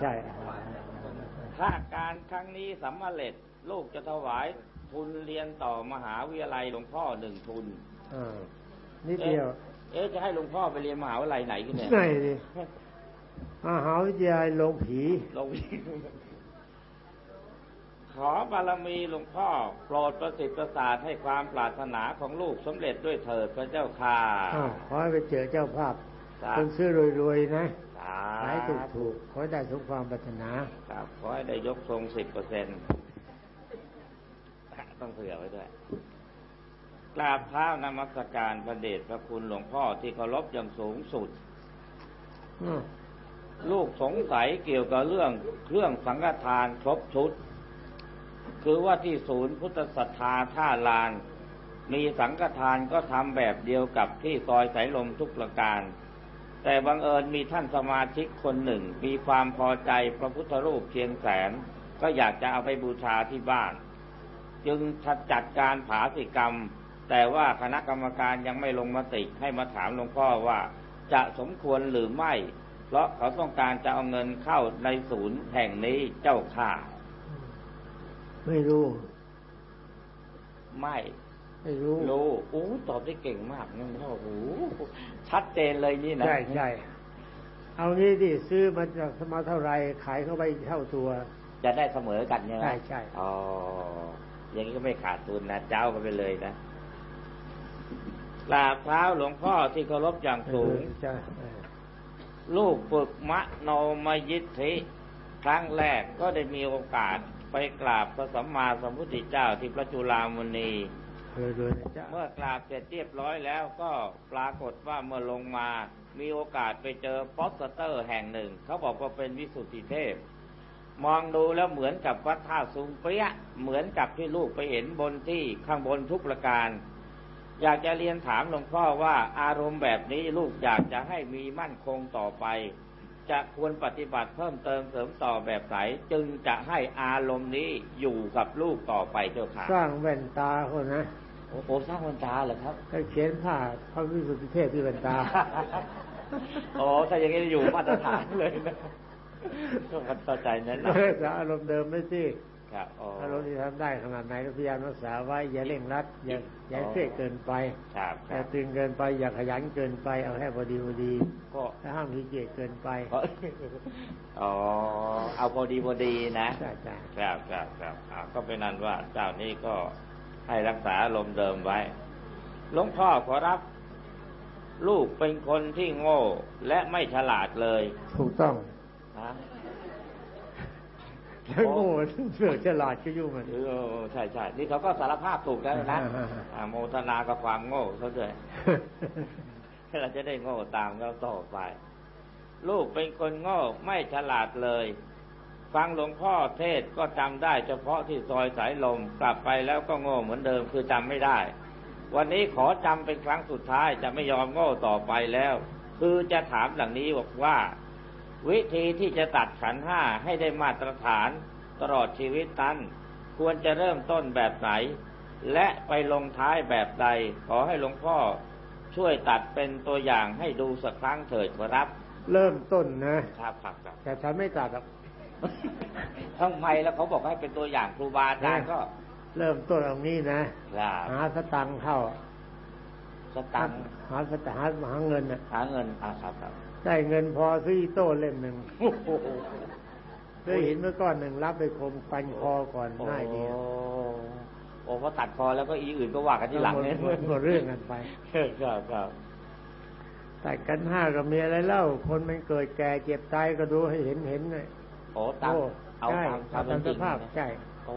ใช่ ถ้าการครั้งนี้สำเร็จ ลูกจะถวายทุนเรียนต่อมหาวิทยาลัยหลวงพ่อหนึ่งทุนอ่านิดเดียว เอ๊ะจะให้หลวงพ่อไปเรียนมหาวิทยาลัยไหนกันเนี่ยไหนดิมหาวิทยาลัยโรงผีลงขอบารมีหลวงพ่อโปรดประสิทธิ์ประสาทให้ความปรารถนาของลูกสำเร็จด้วยเถิดพระเจ้าค่ะอ้าวขอให้ไปเจอเจ้าภาพสาคนซื้อรวยๆนะสา ขายถูกๆขอให้ได้สมความปรารถนาครับขอให้ได้ยกทรงสิบเปอร์เซ็นต์ต้องเผื่อไว้ด้วยกราบเท้านมัสการพระเดชพระคุณหลวงพ่อที่เคารพอย่างสูงสุดอ้าวลูกสงสัยเกี่ยวกับเรื่องเครื่องสังฆทานครบชุด คือว่าที่ศูนย์พุทธศรัทธาท่าลาน มีสังฆทานก็ทำแบบเดียวกับที่ซอยสายลมทุกประการ แต่บังเอิญมีท่านสมาชิกคนหนึ่ง มีความพอใจพระพุทธรูปเชียงแสน ก็อยากจะเอาไปบูชาที่บ้าน จึงจัดการผาสิกรรม แต่ว่าคณะกรรมการยังไม่ลงมติให้มาถามหลวงพ่อว่า จะสมควรหรือไม่ เพราะเขาต้องการจะเอาเงินเข้าในศูนย์แห่งนี้เจ้าค่ะ ไม่รู้ ไม่ ไม่รู้รู้โอ้ตอบได้เก่งมากนั่นโอ้โหชัดเจนเลยนี่นะใช่ใช่เอางี้ดิซื้อมาจากมาเท่าไหรขายเข้าไปเท่าตัว จะได้เสมอกันใช่ไหมใช่ใช่อ๋ออย่างนี้ก็ไม่ขาดทุนนะเจ้ากันไปเลยนะกราบเท้าหลวงพ่อที่เคารพอย่างสูงใช่เออลูกฝึกมโนมยิทธิ ครั้งแรกก็ได้มีโอกาสไปกราบพระสัมมาสัมพุทธเจ้าที่พระจุฬามณี เมื่อกราบเสร็จเรียบร้อยแล้วก็ปรากฏว่าเมื่อลงมามีโอกาสไปเจอโปสเตอร์แห่งหนึ่ง เขาบอกว่าเป็นวิสุทธิเทพ มองดูแล้วเหมือนกับวัดท่าซุงเปี้ยเหมือนกับที่ลูกไปเห็นบนที่ข้างบนทุกประการ อยากจะเรียนถามหลวงพ่อว่าอารมณ์แบบนี้ลูกอยากจะให้มีมั่นคงต่อไป จะควรปฏิบัติเพิ่มเติมเสริมต่อแบบไหนจึงจะให้อารมณ์นี้อยู่กับลูกต่อไปเจ้าค่ะ สร้างแว่นตาคนนะโอ้โหสร้างวันตาเหรอครับให้เขียนผ้าพระวิสุทธิเทพที่แว่นตาโอ้ถ้าอย่างนี้อยู่มาตรฐานเลยนะต้องเข้าใจนั้นนะรักษาอารมณ์เดิมไม่สิครับ อ๋ออารมณ์ที่ทำได้ขนาดไหนก็พยายามรักษาไว้ อย่าเร่งรัด อย่าอย่าเครียดเกินไปครับคอย่ารับตึงเกินไป อย่าขยันเกินไป เอาแค่พอดีพอดี ก็ถ้าห้ามขี้เกียจเกินไปอ๋อเอาพอดีพอดีนะใช่ใช่ครับครับครับอ่าก็เป็นนั้นว่าเจ้านี้ก็ให้รักษาอารมณ์เดิมไว้หลวงพ่อขอรับ ลูกเป็นคนที่โง่ และไม่ฉลาดเลย ถูกต้อง นะแล้วโง่เสือกฉลาดก็ยุ่งมันเออใช่ใช่นี่เขาก็สารภาพถูกแล้วนะอ่าๆๆอ่าโมทนากับความโง่เขาด้วยเราจะได้โง่ตามเขาต่อไป ลูกเป็นคนโง่ไม่ฉลาดเลย ฟังหลวงพ่อเทศก็จำได้เฉพาะที่ซอยสายลมกลับไปแล้วก็โง่เหมือนเดิมคือจำไม่ได้ วันนี้ขอจำเป็นครั้งสุดท้ายจะไม่ยอมโง่ต่อไปแล้ว คือจะถามหลังนี้บอกว่า วิธีที่จะตัดขันธ์ห้าให้ได้มาตรฐานตลอดชีวิตนั้นควรจะเริ่มต้นแบบไหน และไปลงท้ายแบบใด ขอให้หลวงพ่อช่วยตัดเป็นตัวอย่างให้ดูสักครั้งเถิดครับ เริ่มต้นนะครับครับครับแต่ฉันไม่ตัดหรอกทำไมแล้วเขาบอกให้เป็นตัวอย่างครูบาอาจารย์ก็ เริ่มต้นตรงนี้นะครับหาสตังค์เข้า สตังค์หาสตังค์หาหาเงินน่ะหาเงินอ่าครับครับ ได้เงินพอซื้ออีโต้เล่มหนึ่งโอ้โหเคยเห็นเมื่อก้อนหนึ่งรับไปคมฟันคอก่อนง่ายดีโอ้โอ้พอตัดคอแล้วก็อีอื่นก็ว่ากันที่หลังเนี่ยหมดหมดเรื่องกันไปครับครับแต่กันห้าก็มีอะไรเล่า คนมันเกิดแก่เจ็บตายก็ดูให้เห็นเห็นเลยโอ้ตามโอ้เอาใช่ตามตามสภาพเป็นจริงนะใช่โอ้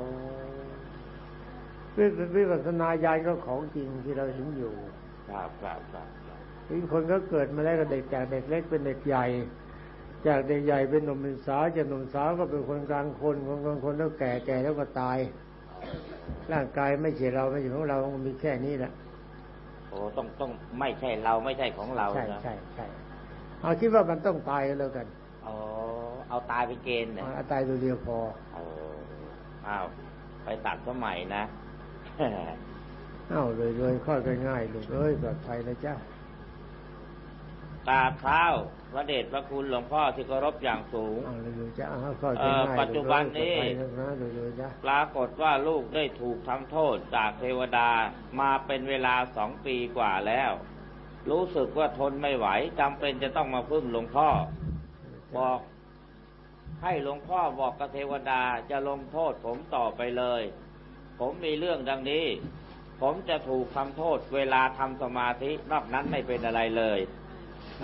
วิวิปัสสนาญาณก็ของจริงที่เราเห็นอยู่ ครับครับครับ ครับบางคนก็เกิดมาแล้วก็เด็กจากเด็กเล็กเป็นเด็กใหญ่ จากเด็กใหญ่เป็นหนุ่มเป็นสาวจากหนุ่มสาวก็เป็นคนกลางคนคนกลางคนแล้วแก่แก่แล้วก็ตาย ร่างกายไม่ใช่เราไม่ใช่ของเรามันมีแค่นี้แหละโอ้ต้องต้องไม่ใช่เราไม่ใช่ของเราใช่นะใช่ใช่เอาคิดว่ามันต้องตายก็แล้วกันโอ้เอาตายไปเกณฑ์เนี่ยเอาตายตัวเดียวพอโอ้อ้าวไปตัดสมัยนะ เอ้าเลยเลยค่อยกันง่ายลูกเอ้ยปลอดภัยนะจ้า กราบเท้าพระเดชพระคุณหลวงพ่อที่เคารพอย่างสูงเอาเลยๆจ้ะเอาเข้าใจเอ่อง่ายปัจจุบันนี้ไปนะเลยๆจ้ะปรากฏว่าลูกได้ถูกทำโทษจากเทวดามาเป็นเวลาสองปีกว่าแล้ว รู้สึกว่าทนไม่ไหวจำเป็นจะต้องมาพึ่งหลวงพ่อ บอกให้หลวงพ่อบอกกับเทวดาจะลงโทษผมต่อไปเลย ผมมีเรื่องดังนี้ ผมจะถูกทำโทษเวลาทำสมาธินอกนั้นไม่เป็นอะไรเลย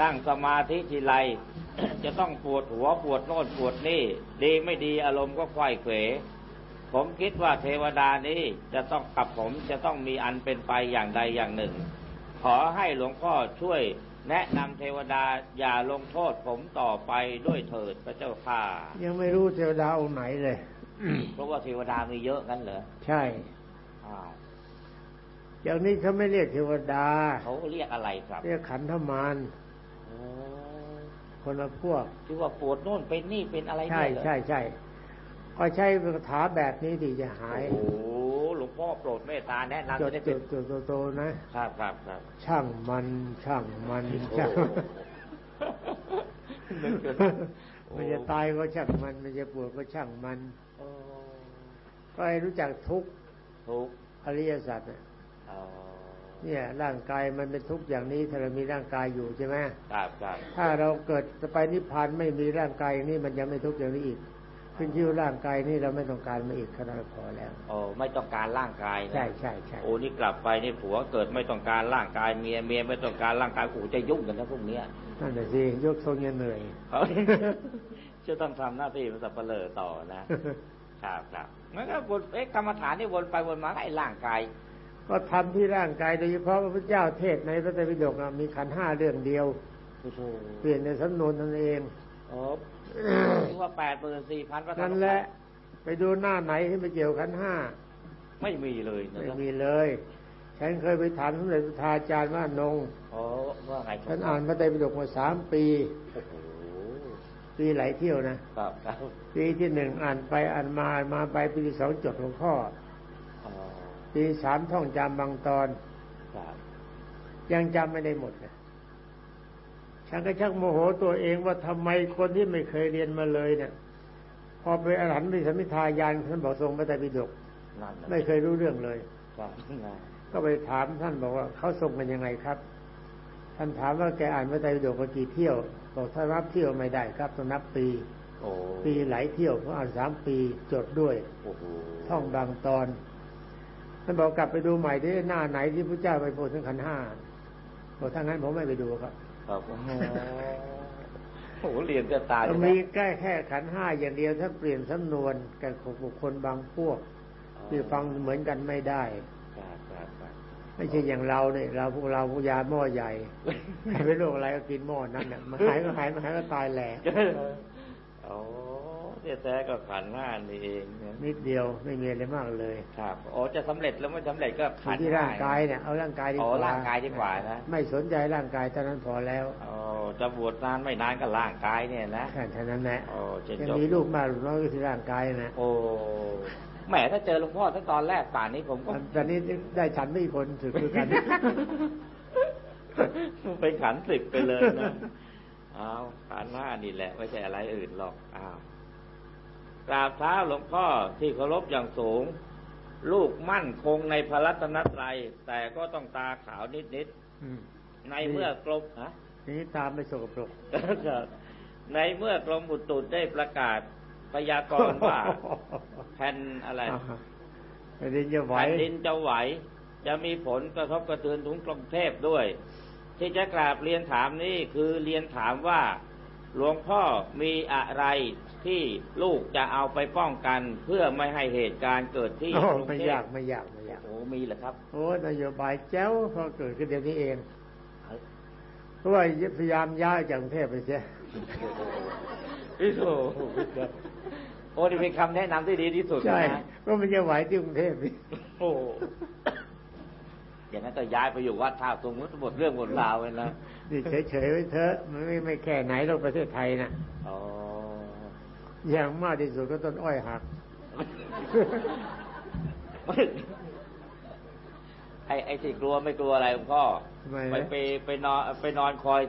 นั่งสมาธิทีไรจะต้องปวดหัวปวดโน่นปวดนี่ ดีไม่ดีอารมณ์ก็ควายเขวผมคิดว่าเทวดานี้จะต้องกับผมจะต้องมีอันเป็นไปอย่างใดอย่างหนึ่ง ขอให้หลวงพ่อช่วยแนะนำเทวดาอย่าลงโทษผมต่อไปด้วยเถิดพระเจ้าค่ะ ยังไม่รู้เทวดาองค์ไหนเลยเพราะว่าเทวดามีเยอะงั้นเหรอใช่อ้าวอย่างนี้เขาไม่เรียกเทวดา เขาเรียกอะไรครับ เรียกขันธมารโอ้ คนละพวกที่ว่าปวดโน่นเป็นนี่เป็นอะไรใช่เนี่ยเหรอใช่ใช่ก็ใช้คาถาแบบนี้ที่จะหาย โอ้โหหลวงพ่อโปรดเมตตาแนะนำจจะดได้จเป็นดจดโตๆนะครับครับครับช่างมันช่างมันช่างนึกจนมันจะตายก็ช่างมัน มันจะปวดก็ช่างมันโอ้ก็ให้รู้จักทุกข์ทุกข์อริยสัจน่ะอ๋อ เนี่ยร่างกายมันเป็นทุกข์อย่างนี้ถ้าเรามีร่างกายอยู่ใช่ไหมครับครับถ้าเราเกิดจะไปนิพพานไม่มีร่างกายอย่างนี้มันจะไม่ทุกข์อย่างนี้อีกขึ้นชื่อร่างกายนี่เราไม่ต้องการมาอีกขนาดพอแล้วโอ้ไม่ต้องการร่างกายนะใช่ใช่ใช่โอ้นี่กลับไปนี่ผัวเกิดไม่ต้องการร่างกายเมียเมียไม่ต้องการร่างกายโอ้จะยุ่งกันนะพวกเนี้ยนั่นแหละสิยกทรงยังเหนื่อยเขาจะต้องทำหน้าที่เป็นสับเปลือต่อนะครับครับมันก็วนเอ๊ะกรรมฐานนี่วนไปวนมาไอ้ร่างกาย ก็ทำที่ร่างกายโดยเฉพาะพระพุทธเจ้าเทศน์ในพระไตรปิฎกน่ะมีขันธ์ห้าเรื่องเดียวโอ้โหเปลี่ยนในสำนวนนั่นเองโอ้ถึงว่าแปดหมื่นสี่พันพระธรรมนั่นแหละไปดูหน้าไหนที่ไม่เกี่ยวขันธ์ห้าไม่มีเลยนะไม่มีเลยฉันเคยไปถามสมเด็จพระทาจารย์ว่านงโอ้ว่าไงครับฉันอ่านพระไตรปิฎกมาสามปีโอ้โหปีหลายเที่ยวนะครับครับปีที่หนึ่งอ่านไปอ่านมาอ่านมาไปปีที่สองจดหลวงพ่ออ๋อ ปีสามท่องจำบางตอนครับยังจำไม่ได้หมดนะฉันก็ชักโมโหตัวเองว่าทำไมคนที่ไม่เคยเรียนมาเลยเนี่ย พอไปอรหันต์ไปสมมิทายานท่านบอกทรงพระไตรปิฎกนั่นน่ะไม่เคยรู้เรื่องเลยครับนะก็ไปถามท่านบอกว่าเขาทรงกันยังไงครับ ท่านถามว่าแกอ่านพระไตรปิฎกมากี่เที่ยวบอกถ้านับเที่ยวไม่ได้ครับต้องนับปีโอ้ปีหลายเที่ยวเพราะอ่านสามปีจดด้วยโอ้โหท่องบางตอนท่านบอกกลับไปดูใหม่ที่หน้าไหนที่พระเจ้าไปโปรดถึงขันธ์ห้าบอกถ้างั้นผมไม่ไปดูครับ ครับโอ้โหโอ้โหเรียนจะตายก็ใช่ไหมีแก้แค่ขันธ์ห้าอย่างเดียวถ้าเปลี่ยนสำนวนกับของบุคคลบางพวกที่ฟังเหมือนกันไม่ได้ครับครับครับไม่ใช่อย่างเราเนี่ยเราพวกเราพวกยาหม้อใหญ่ใครเป็นโรคอะไรก็กินหม้อนั้นน่ะมาหายก็หายมาหายก็ตายแหละโอ้เนี่ย แท้ก็ขันธ์ห้านี่เองนะนิดเดียวไม่มีอะไรมากเลย ครับโอ้จะสำเร็จแล้วไม่สำเร็จก็อขันยู่ธ์ที่ห้ร่างกายเนี่ยเอาร่างกายดีกอ๋อว่าร่างกายดีกว่านะไม่สนใจร่างกายเท่านั้นพอแล้วโอ้จะบวชนานไม่นานก็ร่างกายเนี่ยนะแค่เท่านั้นแหละโอ้จะยังจบมีลูกมากลูกน้อยก็ที่ร่างกายนะโอ้แหมถ้าเจอหลวงพ่อตั้งตอนแรกป่านนี้ผมก็ตอนนี้ได้ฉันไม่คนถือคือกันไปขันสิบไปเลยนะเอาขันห้านี่แหละ ไม่ใช่อะไรอื่นหรอกอ้าว กราบเท้าหลวงพ่อที่เคารพอย่างสูง ลูกมั่นคงในพระรัตนตรัย แต่ก็ต้องตาขาวนิดอืมๆในเมื่อกรมฮะทีนี้ตามไปสกปรกในเมื่อกรมอุตุได้ประกาศพยากรณ์ว่าแผ่นอะไรแผ่นดินจะไหวแผ่นดินจะไหว จะมีผลกระทบกระเทือนถึงกรุงเทพด้วย ที่จะกราบเรียนถามนี้คือเรียนถามว่า หลวงพ่อมีอะไร ที่ลูกจะเอาไปป้องกันเพื่อไม่ให้เหตุการณ์เกิดที่โอ้กรุงไม่เทยาพกไม่ยากไม่ยากโอ้มีเหรอครับ โอ้นโยบายแจ้วพอเกิดขึ้นเดี๋ยวนี้เองเพราะว่าพยายามย้ายจากกรุงเทพไปเสียโอ้โหโอ้นี่เป็นคำแนะนำที่ดีที่สุดใช่นะเพราะมันจะไหวที่กรุงเทพนี่โอ้โหอย่างนั้นก็ย้ายไปอยู่วัดท่าตุงมันหมดเรื่องหมดราวเลยนะนี่เฉยๆไว้เถอะมันไม่ไม่แค่ไหนหรอกประเทศไทยนะอ๋อ อย่างมากที่สุดก็ต้นอ้อยหักไอ้ไอ้ที่กลัวไม่กลัวอะไรหลวงพ่อทำไมไปนะไปไปนอนไปนอนคอย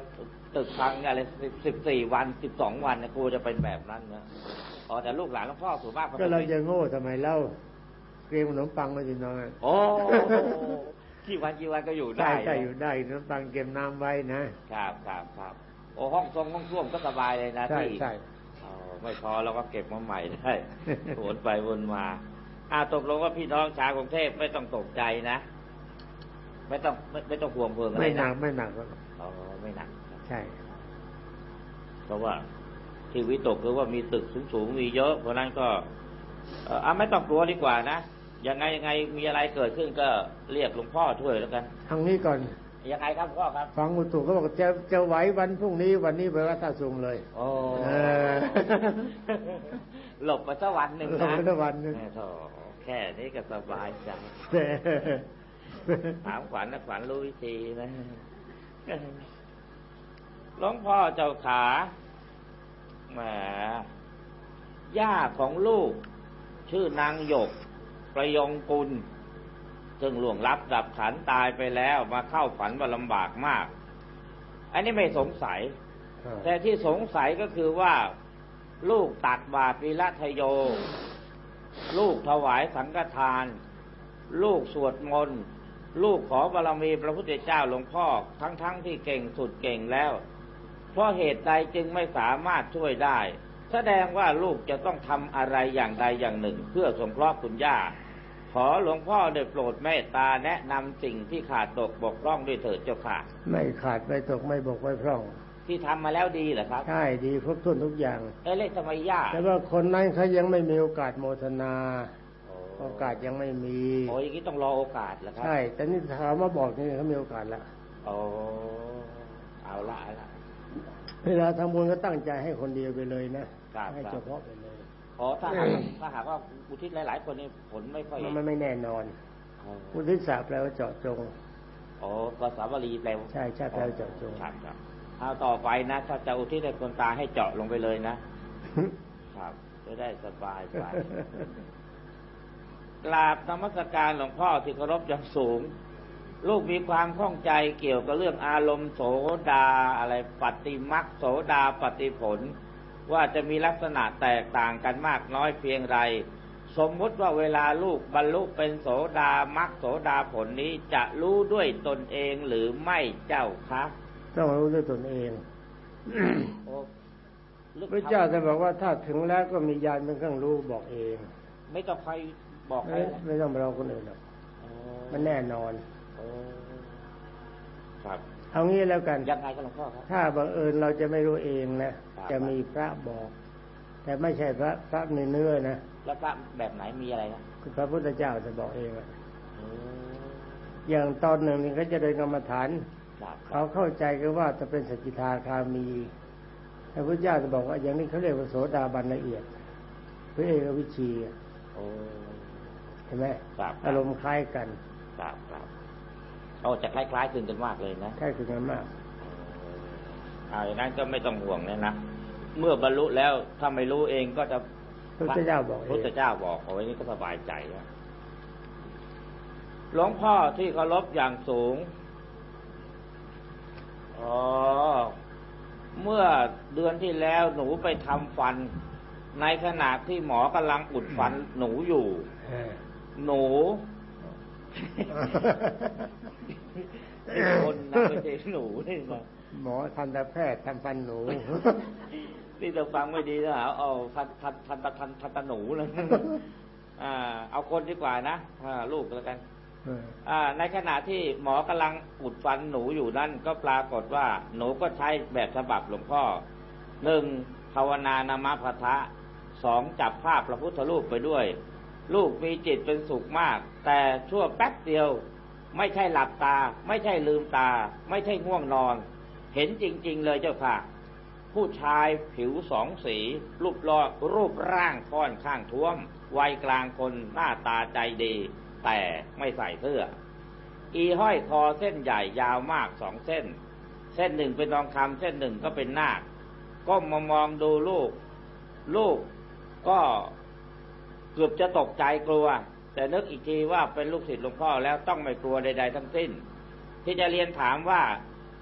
ตึกพังอะไรสิบสี่วันสิบสองวันเนี่ยครูจะเป็นแบบนั้นนะอ๋อแต่ลูกหลานหลวงพ่อสุภาพก็เราจะโง่ทำไมเล่าเกรียมขนมปังมาสิน้องโอ้กี่วันกี่วันก็อยู่ได้ใช่ใช่อยู่ได้ขนมปังเก็บน้ำไว้นะครับครับครับโอ้ห้องทรงห้องส้วมก็สบายเลยนะใช่ที่ใช่อ๋อ ไม่พอเราก็เก็บมาใหม่ได้วนไปวนมาอ่าตกลงว่าพี่น้องชาวกรุงเทพไม่ต้องตกใจนะ ไม่ต้องไม่ไม่ต้องห่วงเพิงอะไรไม่หนันะกไม่หนักอ๋อไม่หนัก ใช่ เพราะว่าที่วิตกคือว่ามีตึกสูงๆมีเยอะ เพราะนั้นก็เอ่ออะไม่ต้องกลัวดีกว่านะยังไงยังไงมีอะไรเกิดขึ้นก็เรียกหลวงพ่อช่วยแล้วกัน ทางนี้ก่อน ยังไงครับพ่อครับ ฟังอุตุเขาบอกจะจะไหววันพรุ่งนี้วันนี้ไปวัดท่าสูงเลยโอ้เออหลบไปสักวันหนึ่งหลนะบไปสักวันหนึ่งแม่โธ่แค่นี้ก็สบายใจถามขวัญนะขวัญรู้วิธีนะหลวงพ่อเจ้าขาแหมย่าของลูก ชื่อนางหยก ประยงกุล ซึ่งล่วงลับดับขันตายไปแล้วมาเข้าฝันว่าลำบากมาก อันนี้ไม่สงสัย แต่ที่สงสัยก็คือว่า ลูกตักบาตรวิรัตโย ลูกถวายสังฆทาน ลูกสวดมนต์ลูกขอบารมีพระพุทธเจ้าหลวงพ่อทั้งๆทที่เก่งสุดเก่งแล้ว เพราะเหตุใดจึงไม่สามารถช่วยได้ แสดงว่าลูกจะต้องทำอะไรอย่างใดอย่างหนึ่ง เพื่อสงเคราะห์คุณย่า ขอหลวงพ่อได้โปรดเมตตาแนะนำสิ่งที่ขาดตกบกพร่องด้วยเถิดเจ้าค่ะ ไม่ขาดไม่ตกไม่บกไม่พร่องที่ทำมาแล้วดีเหรอครับ ใช่ดีครบถ้วนทุกอย่าง เอ้เล็กทำไมย่าแต่ว่าคนนั้นเขายังไม่มีโอกาสโมทนาโอกาสยังไม่มีโอ้ยอย่างนี้ต้องรอโอกาสเหรอครับ ใช่ แต่นี่ถามมาบอกนี่เขามีโอกาสแล้วโอ้เอาละเอาละเวลาทำบุญก็ตั้งใจให้คนเดียวไปเลยนะครับให้ครับเฉพาะไปเลย อ๋อถ้าหากถ้าหากว่าอุทิศหลาย ๆ คนนี่ผลไม่ค่อยมันไม่แน่นอนอ๋ออุทิศศักดิ์แปลว่าเจาะจงอ๋อภาษาบาลีแปลว่าใช่ใช่แปลว่าเจาะจงครับครับเอาต่อไปนะถ้าจะอุทิศให้คนตายให้เจาะลงไปเลยนะครับจะได้สบายไปกราบนมัสการหลวงพ่อที่เคารพอย่างสูง ลูกมีความข้องใจเกี่ยวกับเรื่องอารมณ์โสดาอะไรปฏิมักโสดาปฏิผล ว่าจะมีลักษณะแตกต่างกันมากน้อยเพียงไร สมมุติว่าเวลาลูกบรรลุเป็นโสดามักโสดาผลนี้จะรู้ด้วยตนเองหรือไม่เจ้าคะต้องรู้ด้วยตนเองโอ้ลึกพระเจ้าจะบอกว่าถ้าถึงแล้วก็มียานเป็นเครื่องรู้บอกเอง ไม่ต้องใครบอกใครไม่นะไม่ต้องไปรอคนอื่นหรอกอ๋อมันแน่นอนโอ้ครับ เอางี้แล้วกันยังไงกันหลวงพ่อครับถ้าบังเอิญเราจะไม่รู้เองนะครับจะมีพระบอก แต่ไม่ใช่พระพระในเนื้อนะแล้วพระแบบไหนมีอะไรนะคือพระพุทธเจ้าจะบอกเองอะอืมอย่างตอนหนึ่งนี่เขาจะเดินกรรมฐานครับครัเขาบเข้าใจกันว่าจะเป็นสกิทาคามีพระพุทธเจ้าจะบอกว่าอย่างนี้เขาเรียกว่าโสดาบันละเอียดพระเอกวิชีอะโอ้เห็นไหมครับอารมณ์คล้ายกันครับครับ โอ้จะคล้ายๆคลึงกันมากเลยนะใกล้คลึงกันมากอ่าอย่างนั้นก็ไม่ต้องห่วงเลยนะเมื่อบรรลุแล้วถ้าไม่รู้เองก็จะพระพุทธเจ้าบอกเอพุทธงเจ้าบอกเอาไว้นี่ก็สบายใจแล้วหลวงพ่อที่เคารพอย่างสูงอ๋อเมื่อเดือนที่แล้วหนูไปทำฟัน ในขณะที่หมอกำลังอุดฟันหนูอยู่เออหนูเป็น คนนะไม่ใช่หนูนี่นะหมอทันตแพทย์ทำฟันหนู นี่จะฟังไม่ดีนะหาเอาทันทันทันทันทันทันตหนูเลยอ่า เอาคนดีกว่านะอ่าลูกแล้วกันอ่า ในขณะที่หมอกำลังอุดฟันหนูอยู่นั่นก็ปรากฏว่า หนูก็ใช้แบบฉบับหลวงพ่อหนึ่งภาวนานามพะทะสองจับภาพพระพุทธรูปไปด้วย ลูกมีจิตเป็นสุขมาก แต่ชั่วแป๊บเดียว ไม่ใช่หลับตา ไม่ใช่ลืมตา ไม่ใช่ง่วงนอน เห็นจริง ๆ เลยเจ้าค่ะ ผู้ชายผิวสองสี รูปรอรูปร่างค่อนข้างท้วม วัยกลางคนหน้าตาใจดี แต่ไม่ใส่เสื้อ อีห้อยคอเส้นใหญ่ยาวมากสองเส้น เส้นหนึ่งเป็นทองคำเส้นหนึ่งก็เป็นนาคก้มมามองดูลูก ลูกก็ เกือบจะตกใจกลัว แต่นึกอีกทีว่าเป็นลูกศิษย์หลวงพ่อแล้วต้องไม่กลัวใด ๆ ทั้งสิ้น ที่จะเรียนถามว่า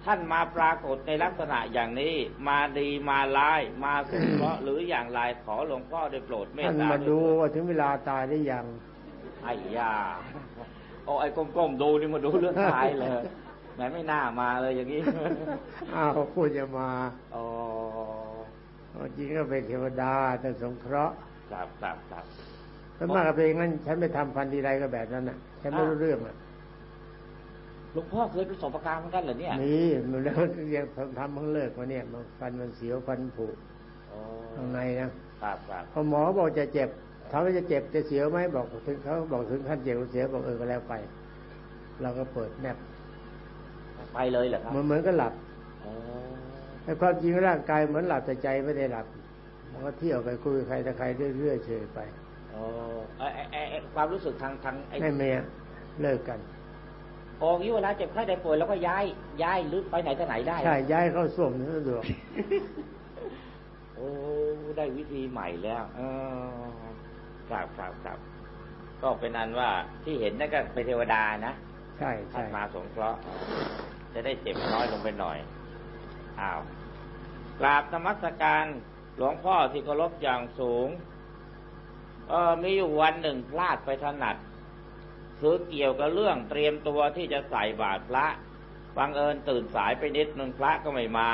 ท่านมาปรากฏในลักษณะอย่างนี้ มาดีมาร้าย มาสงเคราะห์หรืออย่างไรขอหลวงพ่อได้โปรดเมตท่านตามาดูว่าถึงเวลาตายได้ยังไอ้ยาโอ้ไอ้ก้มๆดูนี่มาดูเรื่องตายเลยแหมไม่น่ามาเลยอย่างนี้อ้าวพูดจะมาอ๋อจริงก็เป็นเทวดาแต่สงเคราะห์ครับครับครับ ถ้ามากกับเป็นอย่างนั้นฉันไม่ทำพันธีไรก็แบบนั้นน่ะ ฉันไม่รู้เรื่องอะหลวงพ่อเคยประสบการณ์เหมือนกันเหรอเนี่ยนี่มันแล้วยังทำเพิ่งเลิกมาเนี่ยมันฟันมันเสียวฟันผุอ๋อข้างในนะครับครับพอหมอบอกจะเจ็บถามว่าจะเจ็บจะเสียวไหมบอกถึงเขาบอกถึงขั้นเจ็บเสียวบอกเออก็แล้วไป เราก็เปิดแนบไปเลยเหรอครับมันเหมือนก็หลับอ๋อแต่ความจริงร่างกายเหมือนหลับแต่ใจไม่ได้หลับมันก็เที่ยวไปคุยกับใครแต่ใครเรื่อยๆเฉยไป อ๋อไอ้ไอ้ไอ้ไอ้ความรู้สึกทางทางไอ้ไม่เมียเลิกกันโอ้ยเวลาเจ็บไข้ได้ป่วยแล้วก็ย้าย ย้ายหรือไปไหน to ไหนได้ ใช่ ย้ายเข้าส้วมนี่สะดวกโอ้ได้วิธีใหม่แล้ว เออครับครับครับก็เป็นอันว่าที่เห็นนั่นก็เป็นเทวดานะ ใช่ท่าใช่นมาสงเคราะห์จะได้เจ็บน้อยลงไปหน่อย อ้าวกราบธรรมสการหลวงพ่อที่เคารพอย่างสูง เออมีอยู่วันหนึ่งพลาดไปถนัด คือเกี่ยวกับเรื่องเตรียมตัวที่จะใส่บาตรพระบังเอิญตื่นสายไปนิดนึงพระก็ไม่มา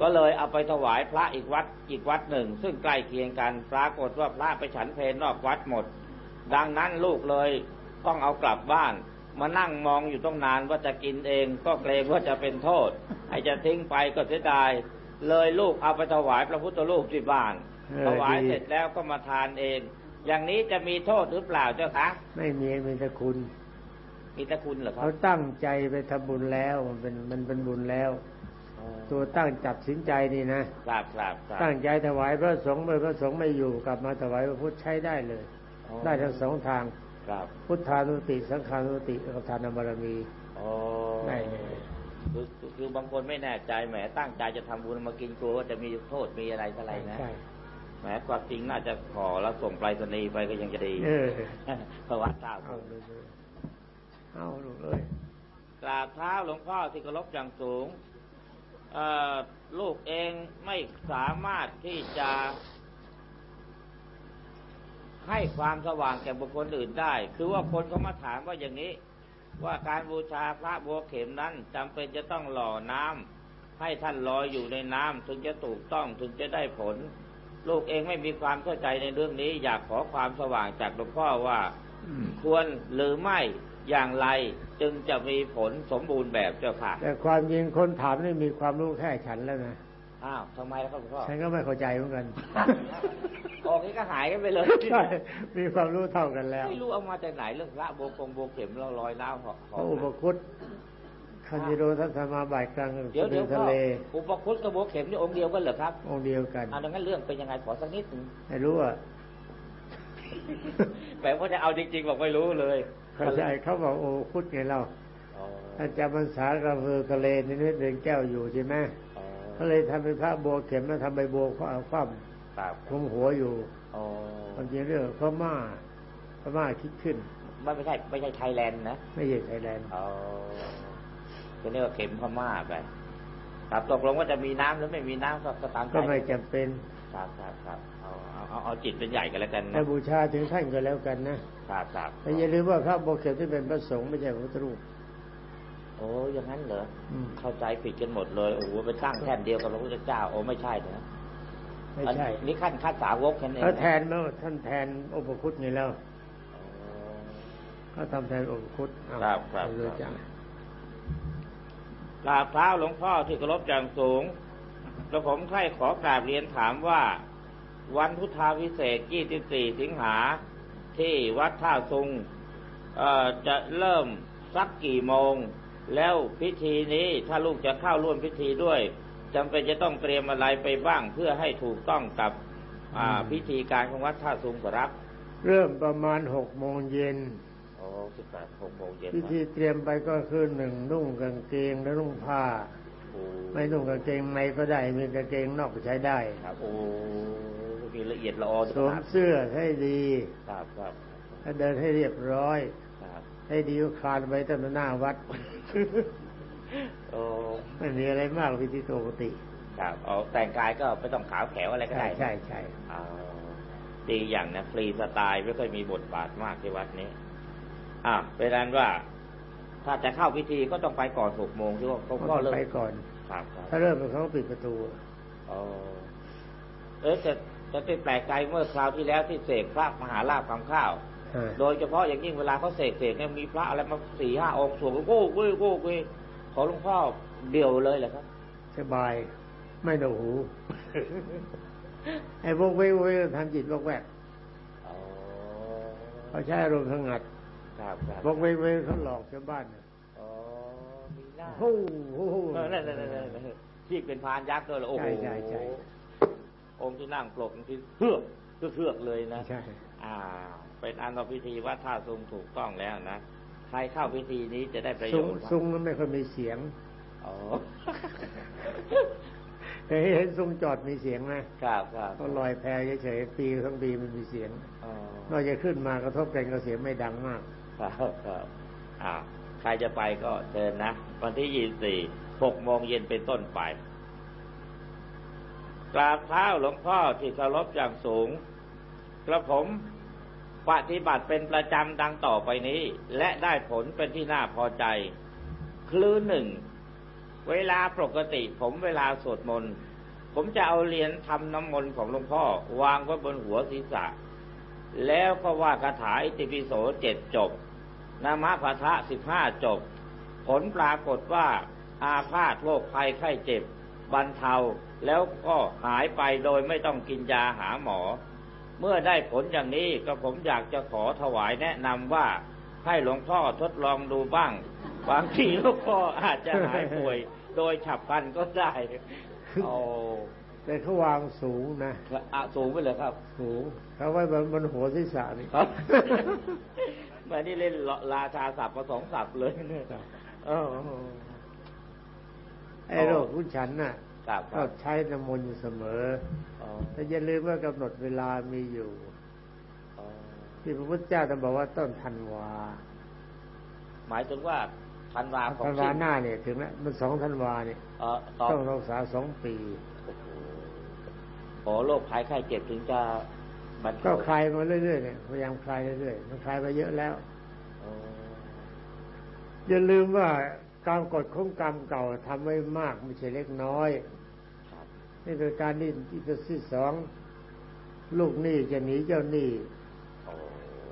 ก็เลยเอาไปถวายพระอีกวัดอีกวัดหนึ่ง ซึ่งใกล้เคียงกันปรากฏว่าพระไปฉันเพลนอกวัดหมด ดังนั้นลูกเลยต้องเอากลับบ้านมานั่งมองอยู่ต้องนานว่าจะกินเอง ก็เกรงว่าจะเป็นโทษไอจะทิ้งไปก็เสียดาย เลยลูกเอาไปถวายพระพุทธรูปที่บ้าน ถวายดีเสร็จแล้วก็มาทานเอง อย่างนี้จะมีโทษหรือเปล่าเจ้าคะ ไม่มีมีแต่คุณ มีแต่คุณเหรอครัเขาบตั้งใจไปทำบุญแล้วมันเป็นมันเป็นบุญแล้วตัวตั้งจับสินใจนี่นะครับครับครับตั้งใจถวายพระสงฆ์เมื่อพระสงฆ์ไม่อยู่กลับมาถวายพระพุทธใช้ได้เลยอ๋อได้ทั้งสองทางครับ พุทธานุสติ สังขานุสติกับทานบารมีอ๋อได้เลยคือคือคือบางคนไม่แน่ใจแหมตั้งใจจะทำบุญมากินกลัวว่าจะมีโทษมีอะไรอะไรนะใช่ แหมความจริงน่าจะขอแล้วส่งไปรษณีย์ไปก็ยังจะดีเออเพราะว่าทราบเอาเลยเลยเอาลูกเลยกราบเท้าหลวงพ่อที่เคารพอย่างสูงเอ่อลูกเองไม่สามารถที่จะ ให้ความสว่างแก่บุคคลอื่นได้ คือว่าคนเขามาถามว่าอย่างนี้ ว่าการบูชาพระบัวเข็มนั้นจำเป็นจะต้องหล่อน้ำให้ท่านลอยอยู่ในน้ำถึงจะถูกต้องถึงจะได้ผล ลูกเองไม่มีความเข้าใจในเรื่องนี้ อยากขอความสว่างจากหลวงพ่อว่าควรหรือไม่อย่างไรจึงจะมีผลสมบูรณ์แบบเจ้าค่ะ แต่ความจริงคนถามนี่มีความรู้แค่ฉันแล้วนะอ้าวทำไมล่ะครับหลวงพ่อฉันก็ไม่เข้าใจเหมือนกันออกนี้ก็หายกันไปเลยใช่มีความรู้เท่ากันแล้วไม่รู้เอามาจากไหนเรื่องพระโบกงโบเข็มเราลอยน้ำเหาะพระอุปคุต คันจิโรทัศมาบายกลางเดี๋ยวเดี๋ยวทะพ่อเลอุปคุตกับโบเข็มนี่องค์เดียวกันเหรอครับ องค์เดียวกันเอาดังนั้นเรื่องเป็นยังไงขอสักนิดหนึงให้รู้ว่าแปลว่าจะเอาจริงๆบอกไม่รู้เลยเข้าใจเขาบอกโอ้คุดไงเราอ๋อถ้าจำพรรษากระเพือทะเลนี่นิดเดินแก้วอยู่ใช่ไหมอ๋อก็เลยทำเป็นพระบัวเข็มแล้วทำใบบัวคว้าคว่ครับำคลุมหัวอยู่อ๋อความจริงเรื่องพม่าพม่าคิดขึ้นไม่ไม่ใช่ไม่ใช่ไทยแลนด์นะ ไม่ใช่ไทยแลนด์ อ๋อจะเรียกว่าเข็มพม่าไปครับตกลงว่าจะมีน้ำหรือไม่มีน้ำก็ก็ตามใจก็ไม่จำเป็นครับครับครับเอาเอาเอาเอาจิตเป็นใหญ่กันแล้วกันนะถ้าบูชาถึงท่านก็แล้วกันนะครับครับแต่อย่าลืมว่าพระบัวเข็มที่เป็นพระสงฆ์ไม่ใช่พระพุทธรูปโอ้อย่างนั้นเหรออืมเข้าใจผิดกันหมดเลยโอ้โหไปตั้งแท่นเดียวกับพระพุทธเจ้าโอ้ไม่ใช่นะไม่ใช่อันนี่ขั้นขั้นสาวกแค่นั้นเองเขาแทนเมื่อท่านแทนอุปคุตนี่แล้วอ๋อเขาทำแทนอุปคุตอ้าวครับครับไม่รู้จั กกราบเท้าหลวงพ่อที่เคารพอย่างสูง แล้วผมใคร่ขอกราบเรียนถามว่า วันพุทธาพิเศษก24 สิงหาที่วัดท่าซุงเอ่อจะเริ่มสักกี่โมง แล้วพิธีนี้ถ้าลูกจะเข้าร่วมพิธีด้วยจำเป็นจะต้องเตรียมอะไรไปบ้างเพื่อให้ถูกต้องกับอ่าพิธีการของวัดท่าซุงครับ เริ่มประมาณหกโมงเย็น โอ้สิบแปดหกโมงเย็นพิธีเตรียมไปก็คือหนึ่งนุ่งกางเกงและนุ่งผ้าโอ้ไม่นุ่งกางเกงในก็ได้ มีกางเกงนอกก็ใช้ได้ ครับ โอ้มีละเอียดละออสวมเสื้อให้ดีครับครับถ้าเดินให้เรียบร้อยครับให้ดีก็คลานไปตั้งแต่หน้าวัดโอ้ไม่มีอะไรมากพิธีปกติครับเอาแต่งกายก็ไม่ต้องขาวแขวอะไรก็ใช่ได้ ใช่ใช่เอาดีอย่างนะฟรีสไตล์ไม่ค่อยมีบทบาทมากที่วัดนี้ อ่าเป็นนั้นว่า ถ้าจะเข้าพิธีก็ต้องไปก่อนหกโมงที่ว่าเขาก็ก็เริ่มไปก่อนครับครับถ้าเริ่มเขาก็ปิดประตูอ๋อเออแต่แต่ที่แปลกใจเมื่อคราวที่แล้วที่เสกพระมหาลาภคำข้าวอ่าโดยเฉพาะอย่างยิ่งเวลาเขาเสกเสกเนี่ยมีพระอะไรมาสี่ห้าองค์สวดโก้กุ้ยโก้กุ้ยขอหลวงพ่อเดี่ยวเลยเหรอครับ สบายไม่หนวกหู ไอ้พวกเว้ยเว้ยทำจิตวอกแวกอ๋อเขาใช้อารมณ์สงัด ครับครับพวกเว้ยเว้ยเขาหลอกชาวบ้านน่ะอ๋อมีหน้าโอ้โหเออนั่นนั่นนั่นนั่นที่เป็นพานยักษ์ด้วยเหรอโอ้โหใช่ใช่ใช่องค์ที่นั่งปลกที่เฮือกเฮือกเลยนะใช่อ่า เป็นอันว่าพิธีวัดท่าทรงถูกต้องแล้วนะใครเข้าพิธีนี้จะได้ประโยซุ้งชน์ซุ้งมันไม่ค่อยมีเสียงอ๋อแต่เห็นซุ้งจอดมีเสียงไหมครับครับก็ลอยแพเฉยๆปีทั้งปีมันมีเสียงอ๋อนอกจากขึ้นมากระทบกันก็เสียงไม่ดังมาก ครับครับอ่าใครจะไปก็เชิญนะ วันที่ยี่สี่หกโมงเย็นเป็นต้นไป กราบเท้าหลวงพ่อที่เคารพอย่างสูงกระผมปฏิบัติเป็นประจำดังต่อไปนี้ และได้ผลเป็นที่น่าพอใจ คือหนึ่ง เวลาปกติผมเวลาสวดมนต์ ผมจะเอาเหรียญทำน้ำมนต์ของหลวงพ่อ วางไว้บนหัวศีรษะ แล้วก็ว่าคาถาอิติปิโสเจ็ดจบ นามะพะทะสิบห้าจบ ผลปรากฏว่าอาพาธโรคภัยไข้เจ็บบรรเทาแล้วก็หายไปโดยไม่ต้องกินยาหาหมอ เมื่อได้ผลอย่างนี้ก็ผมอยากจะขอถวายแนะนำว่าให้หลวงพ่อทดลองดูบ้างบางทีหลวงพ่ออาจจะหายป่วย โดยฉับพลันก็ได้โอ้แต่เขาวางสูงนะอะสูงไปเลยครับ สูงเขาไว้บนบนหัวศีรษะนี่ครับ แม่นี่เล่นราชาศัพท์มาสองศัพท์เลยเนี่ยเออไอ้โรคผู้ฉันน่ะครับคก็รับใช้น้ำมนต์อยู่เสมออ๋อแต่อย่าลืมว่ากำหนดเวลามีอยู่อ๋อที่พระพุทธเจ้าท่านบอกว่าต้นธันวา หมายถึงว่าธันวาของธันวาหน้าเนี่ยถึงแล้วมันสองธันวาเนี่ยเออตอนต้องรักษาสองปีโอ้โหโรคภัยไข้เจ็บถึงจะ บรรก็เทาคลายมาเรื่อยๆเนี่ยพยายามคลายเรื่อยๆมันคลายมาเยอะแล้วอ๋ออย่าลืมว่าการกดของกรรมเก่าทำไว้มากไม่ใช่เล็กน้อยครับนี่คือการนี่ที่ที่สองลูกหนี้จะหนีเจ้าหนี้โอ้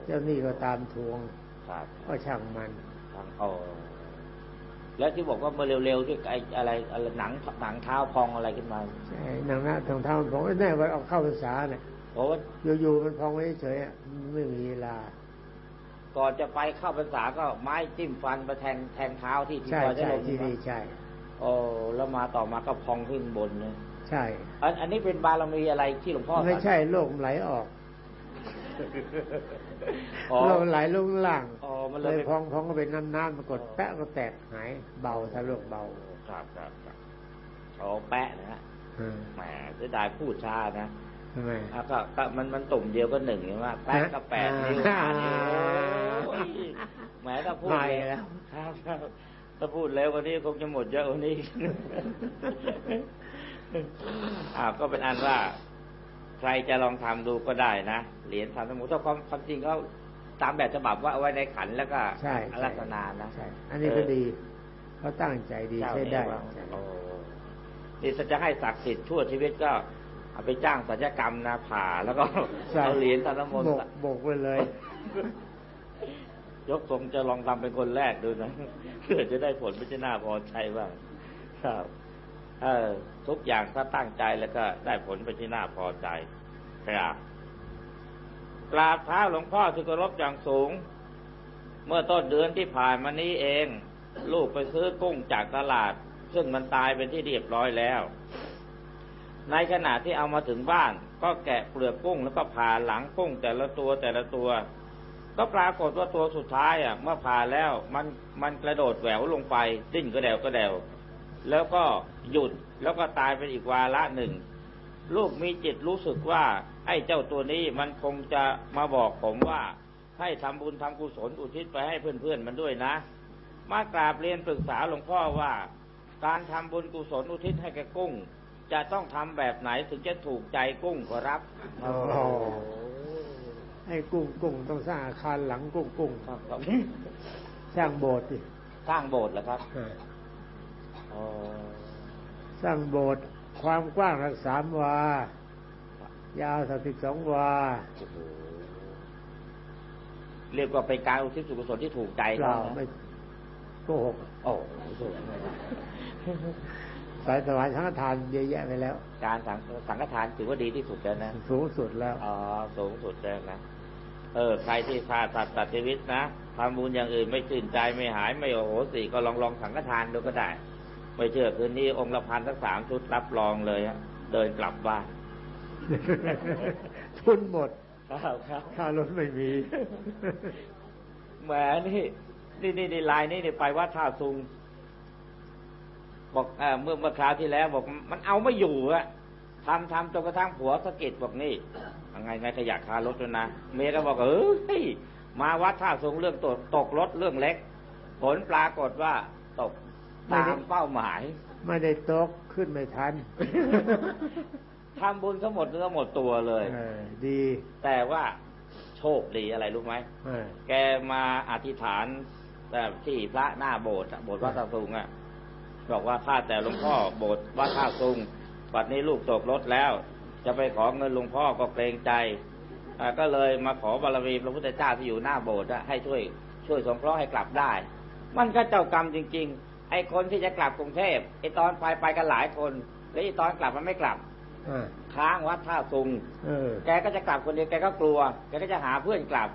เจ้าหนี้ก็ตามทวงครับก็ช่างมันทั้งโอ้แล้วที่บอกว่าเมื่อเร็วๆที่ไออะไรอะไรหนังหนังเท้าพองอะไรขึ้นมาใช่หนังหน้าทางเท้ามันพองแน่ว่าเอาเข้าภาษาเนี่ยโอ้อยู่ๆมันพองไว้เฉยๆอะมันไม่มีเวลา ก่อนจะไปเข้าพรรษาก็ไม้จิ้มฟันมาแทงแทงเท้าที่ที่ใช่คอยจะใช่ลงที่นี่ใช่โอ้แล้วมาต่อมาก็พองขึ้นบนเนี่ยใช่ อันอันนี้เป็นบารมีอะไรที่หลวงพ่อไม่สั่งใช่โรคมันไหลออกอ๋อโรคมันไหลลงล่างอ๋อมันเลเลยยเป็นพองพองก็เป็นน้ำน้ำมันกดแปะก็แตกหายเบาถ้าโรคเบา ครับครับครับโอ้แปะนะฮะอืมแหมเสียดายพูดช้านะ ทำไมอะก็ก็มันมันตุ่มเดียวก็หนึ่งใช่ไหมแปะก็แปดนิ้วอ่าห้านิ้วโอ้ยแหมถ้าพูดไม่เร็แล้วครับครับถ้าพูดเร็วกว่านี้คงจะหมดเยอะกว่านี้อ่าก็เป็นอันว่า ใครจะลองทำดูก็ได้นะเหรียญทำสมุดถ้าความความจริงเขาตามแบบฉบับว่าเอาไว้ในขันแล้วก็ใช่ลักษณะนะใช่อันนี้ก็ดีเขาตั้งใจดีเจ้าใช้นี่ได้ว่าใช่โอ้นี่ถ้าจะให้ศักดิ์สิทธิ์ชั่วชีวิตก็ เอาไปจ้างศัลยกรรมนะผ่าแล้วก็ใช่เอาเหรียญทำน้ำมนต์บกบกไปเลย ยกทรงจะลองทำเป็นคนแรกดูนะเพื่อจะได้ผลไม่ใช่น่าพอใจบ้างครับเออทุกอย่างถ้าตั้งใจแล้วก็ได้ผลเป็นที่น่าพอใจครับกราบเท้าหลวงพ่อที่เคารพอย่างสูง เมื่อต้นเดือนที่ผ่านมานี้เอง ลูกไปซื้อกุ้งจากตลาด ซึ่งมันตายเป็นที่เรียบร้อยแล้ว ในขณะที่เอามาถึงบ้าน ก็แกะเปลือกกุ้งแล้วก็ผ่าหลังกุ้งแต่ละตัวแต่ละตัว ก็ปรากฏว่าตัวสุดท้ายอะเมื่อผ่าแล้วมันมันกระโดดแหววลงไป ดิ้นกระเดวกระเดวแล้วก็หยุดแล้วก็ตายเป็นอีกวาระหนึ่ง ลูกมีจิตรู้สึกว่า ไอ้เจ้าตัวนี้มันคงจะมาบอกผมว่า ให้ทำบุญทำกุศลอุทิศไปให้เพื่อนๆมันด้วยนะ มากราบเรียนปรึกษาหลวงพ่อว่า การทำบุญกุศลอุทิศให้แก่กุ้ง จะต้องทำแบบไหนถึงจะถูกใจกุ้งขอรับโอ้โหให้กุ้งกุ้งต้องสร้างอาคารหลังกุ้งกุ้งครับครับสร้างโบสถ์สิสร้างโบสถ์เหรอครับอ่าอ๋อสร้างโบสถ์ความกว้างรักสามวา ยาวสักสิบสองวาโอ้โหเรียกว่าเป็นการอุทิศส่วนกุศลที่ถูกใจเปล่าเขานะไม่โกหกโอ้โห สายสวายทั้งทานเยอะแยะไปแล้ว การสังสังฆทานถือว่าดีที่สุดแล้วนะ สูงสุดแล้ว อ๋อ สูงสุดแล้วนะ เออ ใครที่ฆ่าสัตว์ตัดชีวิตนะทำบุญอย่างอื่นไม่ชื่นใจไม่หายไม่โอโหสิก็ลองลองสังฆทานดูก็ได้ ไม่เชื่อคืนนี้องค์ละพันสักสามชุดรับรองเลยฮะเดินกลับบ้านทุนหมดครับครับค่ารถไม่มีแหมนี่นี่นี่นี่ลายนี่นี่ไปวัดท่าซุง บอกเออเมื่อเมื่อคราวที่แล้วบอกมันเอาไม่อยู่อะทำทำจนกระทั่งผัวสะกิดบอกนี่ยังไงไงขยะคารถด้วยนะเมียก็บอกเออเฮ้ยมาวัดท่าซุงเรื่องตกตกรถเรื่องเล็ก ผลปรากฏว่าตกไม่ตาได้มเป้าหมาย ไม่ได้ตกขึ้นไม่ทันทำบุญทั้งหมดเนื้อหมดตัวเลยเออดี แต่ว่าโชคดีอะไรรู้ไหมเออแกมาอธิษฐานแบบที่พระหน้าโบสถ์อะโบสถ์วัดท่าซุงอะ บอกว่าข้าแต่หลวงพ่อโบสถ์วัดท่าซุงปัดนี้ลูกตกรถแล้ว จะไปขอเงินหลวงพ่อก็เกรงใจอ่าก็เลยมาขอบารมีพระพุทธเจ้าที่อยู่หน้าโบสถ์อะให้ช่วยช่วยสงเคราะห์ให้กลับได้ มันก็เจ้ากรรมจริง ๆ ไอ้คนที่จะกลับกรุงเทพไอ้ตอนไปไปกันหลายคน แล้วไอ้ตอนกลับมันไม่กลับอ่าค้างวัดท่าซุงเออแกก็จะกลับคนเดียวแกก็กลัว แกก็จะหาเพื่อนกลับ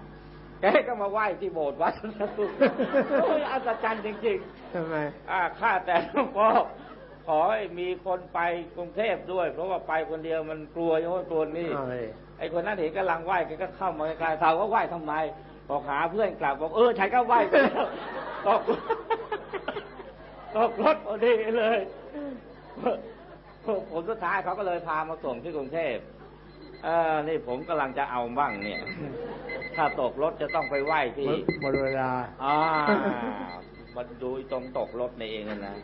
แกก็มาไหว้ที่โบสถ์วัดท่าซุงโอ้ยอัศจรรย์จริงทำไมๆอ่าข้าแต่หลวงพ่อขอให้มีคนไปกรุงเทพด้วย เพราะว่าไปคนเดียวมันกลัวโน่นกลัวนี่เอาเลยไอ้คนนั้นเห็นกำลังไหว้แกก็เข้ามาใกล้ๆถามว่าไหว้ทำไมบอกหาเพื่อนกลับบอกเออฉันก็ไหว้ไปแล้วตกตกรถพอดีเลยผลสุดท้ายเขาก็เลยพามาส่งที่กรุงเทพ เออนี่ผมกำลังจะเอาบ้างเนี่ย ถ้าตกรถจะต้องไปไหว้ที่หมดเวลาอ่ามันดูตรงตกรถนี่เองนะ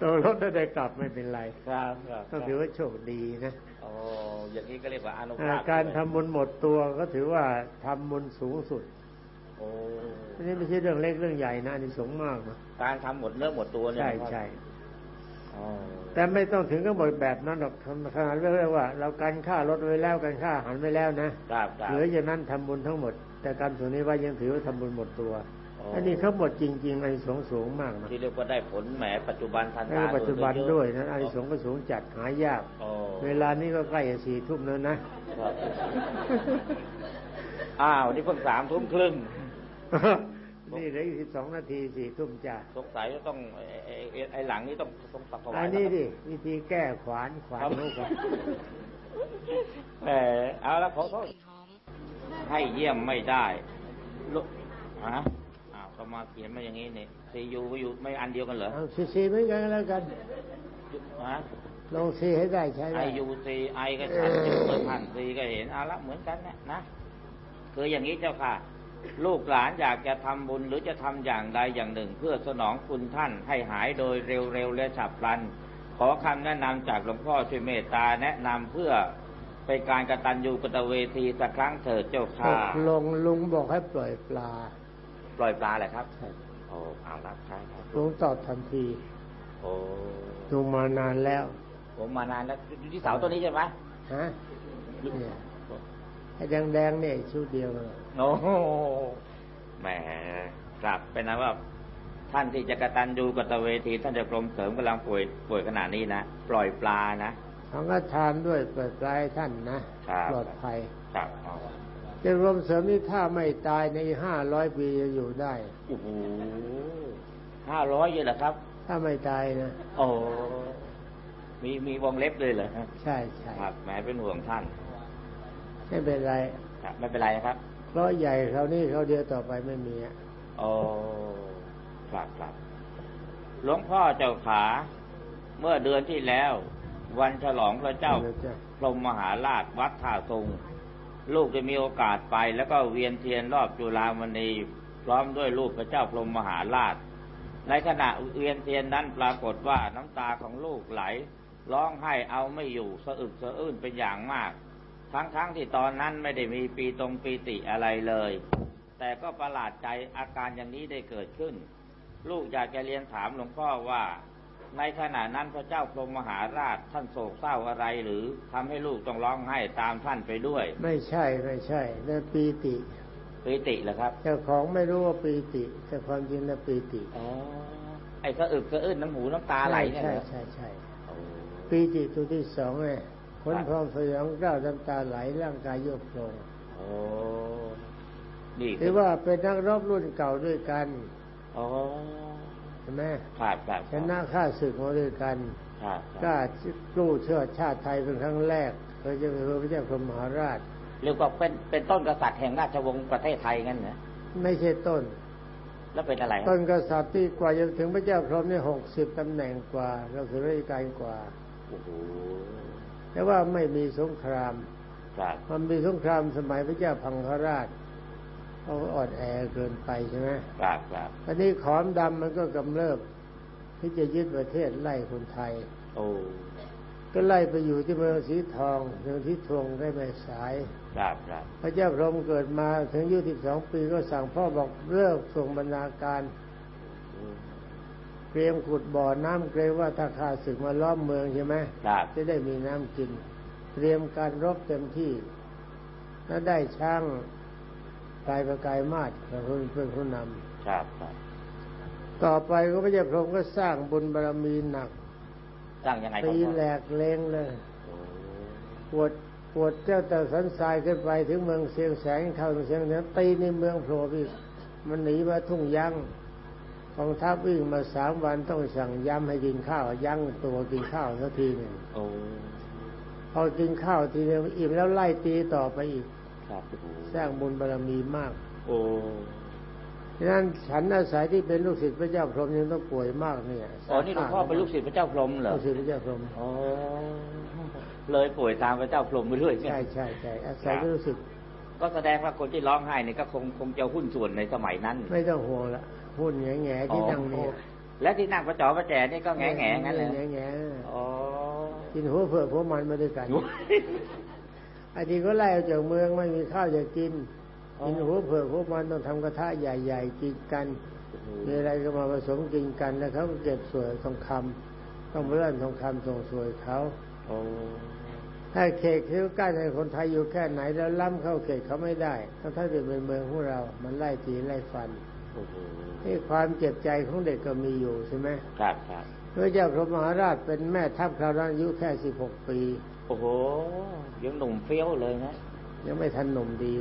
ตัวรถได้ได้กลับไม่เป็นไร ครับครับต้องถือว่าโชคดีนะโอ้อย่างนี้ก็เรียกว่าอนุอ่าภาพการด้วยทำบุญหมดตัวก็ถือว่าทำบุญสูงสุดโอ้อันนี้ไม่ใช่เรื่องเล็กเรื่องใหญ่นะอันนี้สงส์มากนะการทำหมดเนื้อหมดตัวเนี่ยใช่นะครับใช่อ๋อ แต่ไม่ต้องถึงกับหมดแบบนั้นหรอกทำขนาดเรียกว่า เราการค่ารถไว้แล้วการค่าอาหารไว้แล้วนะครับครับเหลือจากนั้นทำบุญทั้งหมด แต่การส่วนนี้ว่ายังถือว่าทำบุญหมดตัวอ๋ออันนี้เขาหมดจริงๆอันนี้สงส์สูงมากนะที่เรียกว่าได้ผลแหมปัจจุบันทันในตาปัจจุบันเอะด้วยนะอันนี้สงส์ก็สูงจัดหายากโอ้เวลานี้ก็ใกล้จะสี่ทุ่มแล้วนะครับอ้าวนี่เพิ่งสามทุ่มครึ่ง นี่เหลืออีกสิบสองนาทีสี่ทุ่มจ้ะสงสัยจะต้องไอ้ไอ้ไอ้ไอ้หลังนี้ต้องต้องตักถวายอันนี้ดิวิธีแก้ขวานขวานครับลูกอะแหมเอาแล้วขอโทษให้เยี่ยมไม่ได้ลุฮะอ้าวก็มาเขียนมาอย่างนี้นี่ซียูอยู่ไม่อันเดียวกันเหรอเอาซีซีไม่กันแล้วกันฮะลงซีให้ได้ใช้ไอได้ยูซีไอก็ชัดอยู่เมื่อท่านซีก็เห็นเอาละเหมือนกันเนี่ยนะคืออย่างนี้เจ้าค่ะ ลูกหลานอยากจะทำบุญหรือจะทำอย่างใดอย่างหนึ่ง เพื่อสนองคุณท่านให้หายโดยเร็วๆและฉับพลัน ขอคำแนะนำจากหลวงพ่อช่วยเมตตาแนะนำเพื่อเป็นการกตัญญูกตเวทีสักครั้งเถิดเจ้าตค่ะกลงลุงบอกให้ปล่อยปลา ปล่อยปลาแหละครับโอ้เอารับใช่ครับลุงตอบทันที โอ้ลุงมานานแล้ว ผมมานานแล้วอยู่ที่เสาตัวนี้ใช่ไหมฮะเนี่ย ไอ้แดงๆเนี่ยชุดเดียวเลยโอ้โหแหมครับเป็นนะว่าท่านที่จะกตัญญูกตเวที ท่านจะกรมเสริมกำลังป่วยป่วยขนาดนี้นะ ปล่อยปลานะทางก็ทานด้วยเปิดปลายท่านนะครับปลอดภัยครับอ๋อจะรวมเสริมนี่ถ้าไม่ตายในห้าร้อยปีจะอยู่ได้โอ้โหห้าร้อยเยอะเหรอครับ ถ้าไม่ตายนะโอ้มีมีวงเล็บเลยเหรอฮะใช่ใช่ครับแหมเป็นห่วงท่าน ไม่เป็นไรครับไม่เป็นไรนะครับเพราะใหญ่คราวนี้เขาวเดียวต่อไปไม่มีอะโอ้ครับครับหลวงพ่อเจ้าขา เมื่อเดือนที่แล้ว วันฉลองพระเจ้าดี๋ยวจะพรหมมหาราชวัดท่าทรงลูกจะมีโอกาสไป แล้วก็เวียนเทียนรอบจุฬามณีพร้อมด้วยรูปพระเจ้าพรหมมหาราช ในขณะเวียนเทียนนั้นปรากฏว่าน้ำตาของลูกไหล ร้องไห้เอาไม่อยู่สะอึกสะอื้นเป็นอย่างมาก ทั้งๆทที่ตอนนั้นไม่ได้มีปีตรงปีติอะไรเลย แต่ก็ประหลาดใจอาการอย่างนี้ได้เกิดขึ้น ลูกอยากจะเรียนถามหลวงพ่อว่า ในขณะนั้นพระเจ้าพรหมมหาราชท่านโศกเศร้าอะไรหรือทำให้ลูกต้องร้องไห้ตามท่านไปด้วย ไม่ใช่ไม่ใช่นั่นปีติปีติเหรอครับเจ้าของไม่รู้ว่าปีติ แต่ความจริงนั่นปีติอ๋อไอ้สะอึกสะอื้นน้ำหูน้ำตาไหลเนี่ยใช่เหรอใช่ใช่โอ้ปีติตัวที่สองไง คนพร้อมสยองกล้าวน้ำตาไหลร่างกายโยกโครงโอ้นี่ถือว่าเป็นนักรบรุ่นเก่าด้วยกันอ๋อใช่ไหมครับครับชนะข้าศึกมาด้วยกันครับกล้าสู้เชื่อชาติไทยเป็นครั้งแรกเคยจะเป็นพระเจ้าพรหมมหาราชเรียกว่าเป็นเป็นต้นกษัตริย์แห่งราชวงศ์ประเทศไทยงั้นเหรอไม่ใช่ต้น แล้วเป็นอะไร ต้นกษัตริย์ที่กว่าจะถึงพระเจ้าพรหมนี่หกสิบตำแหน่งกว่าเราคือราชการกว่าโอ้โห แต่ว่าไม่มีสงครามครับมันมีสงครามสมัยพระเจ้าพังคราชเขาอ่อนแอเกินไปใช่ไหมครับครับอันนี้ขอมดำมันก็กำเริบที่จะยึดประเทศไล่คนไทย โอ้ก็ไล่ไปอยู่ที่เมืองสีทองเมืองที่ทวงได้ไม่สายครับครับพระเจ้าพรหมเกิดมาถึงอายุ12ปีก็สั่งพ่อบอกเลิกส่งบรรณาการอืม เตรียมขุดบ่อน้ำเกรงว่าถ้าข้าศึกมาล้อมเมืองใช่ไหมครับจะได้มีน้ำกิน เตรียมการรบเต็มที่ แล้วได้ช่างกายประกายมาศเป็นผู้เป็นผู้นครับครับำต่อไปก็พระเจ้าพรหมก็สร้างบุญบารมีหนัก สร้างยังไงครับตีพ่อแหลกเลงเลยโอ้ปวดปวดเจ้าแต่สันทรายขึ้นไปถึงเมืองเสียงแสงเข้าเสียงเหนือตีในเมืองโผล่อีกมันหนีมาทุ่งยัง กองทัพวิ่งมาสามวันต้องสั่งย้ำให้กินข้าว ยั้งตัวกินข้าวสักทีหนึ่งโอ้พอกินข้าวทีเดียวอิ่มแล้วไล่ตีต่อไปอีกครับโอ้โหสร้างบุญบารมีมาก โอ้ฉะนั้นฉันอาศัยที่เป็นลูกศิษย์พระเจ้าพรหมยังต้องป่วยมากเนี่ยอ๋อนี่หลวงพ่อเป็นลูกศิษย์พระเจ้าพรหมเหรอลูกศิษย์พระเจ้าพรหมอ๋อเลยป่วยตามพระเจ้าพรหมไปด้วยเนี่ยใช่ใช่ใช่อาศัยเป็นลูกศิษย์ก็แสดงว่าคนที่ร้องไห้เนี่ยก็คงคงจะหุ้นส่วนในสมัยนั้น ไม่ต้องห่วงละ หุ้นแง่แง่ๆที่นั่งเนี่ยอ๋อและที่นั่งประจอประแจนี่ก็แง่แง่ๆงั้นเลยแง่แง่อ๋อๆกินหัวเผือกหัวมันมาด้วยกันไอ้ที่ก็ไล่ออกจากเมืองไม่มีข้าวจะกินอ๋อกินหัวเผือกหัวมันต้องทำกระทะใหญ่ๆกินกันมีอะไรก็มาผสมกินกันแล้วเขาก็เก็บสวยทองคำต้องเลื่อนทองคำส่งสวยเขาโอ้ถ้าเขตเขาใกล้ในคนไทยอยู่แค่ไหนแล้วล้ำเข้าเขตเขาไม่ได้ถ้าถ้าเป็นเมืองของเรา มันไล่ตีไล่ฟันโอ้โห นี่ความเจ็บใจของเด็กก็มีอยู่ใช่ไหมครับครับพระเจ้าพระมหาราชเป็นแม่ทัพคราวนั้นอายุแค่สิบหกปี โอ้โห ยังหนุ่มเฟี้ยวเลยนะ ยังไม่ทันหนุ่มดี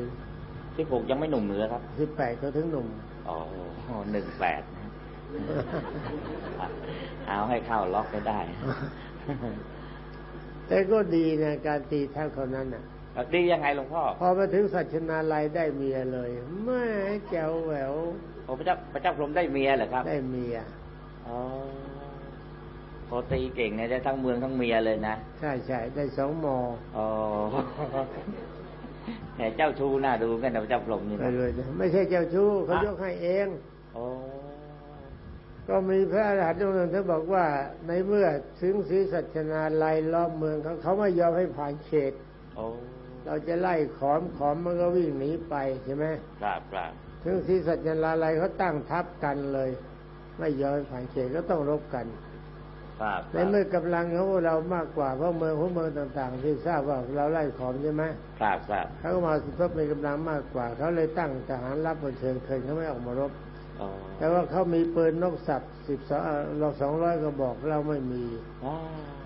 ที่ผมยังไม่หนุ่มเลยครับสิบแปดก็ถึงหนุ่ม อ๋อหนึ่งแปดเอาให้เข้าล็อกไม่ได้ แต่ก็ดีนะการตีทัพเขานั้นน่ะดียังไงหลวงพ่อ พอมาถึงสัชนาลัยได้เมียเลย แม่แจ๋วแหววโอ้ พระเจ้าพระเจ้าพรหมได้เมียเหรอครับ ได้เมียอ๋อพอตีเก่งเนี่ยได้ทั้งเมืองทั้งเมียเลยนะใช่ใช่ได้สองมออ๋อแต่เจ้าชู้น่าดูกันนะพระเจ้าพรหมนี่ไปนะเลยไม่ใช่เจ้าชู้เขายกให้เองโอ้ก็มีพระอรหันต์องค์หนึ่งท่านบอกว่าในเมื่อถึงศรีสัชนาลัยล้อมเมืองเขาเขาไม่ยอมให้ผ่านเขตโอ้เราจะไล่ขอมขอมมันก็วิ่งหนีไปใช่ไหมครับครับ ถึงศรีสัชนาลัยเขาตั้งทัพกันเลย ไม่ยอมให้ผ่านเขตก็ต้องรบกันครับในเมื่อกำลังของพวกเรามากกว่าเพราะเมืองของเมืองต่างๆ ที่ทราบว่าเราไล่ขอมใช่ไหมครับครับเขาก็มาสมทบมีกำลังมากกว่า เขาเลยตั้งทหารรับบนเชิงเทินเขาไม่ออกมารบอ๋อแต่ว่าเขามีปืนนกสับสิบสองเราสองร้อยก็บอกเราไม่มีอ๋อ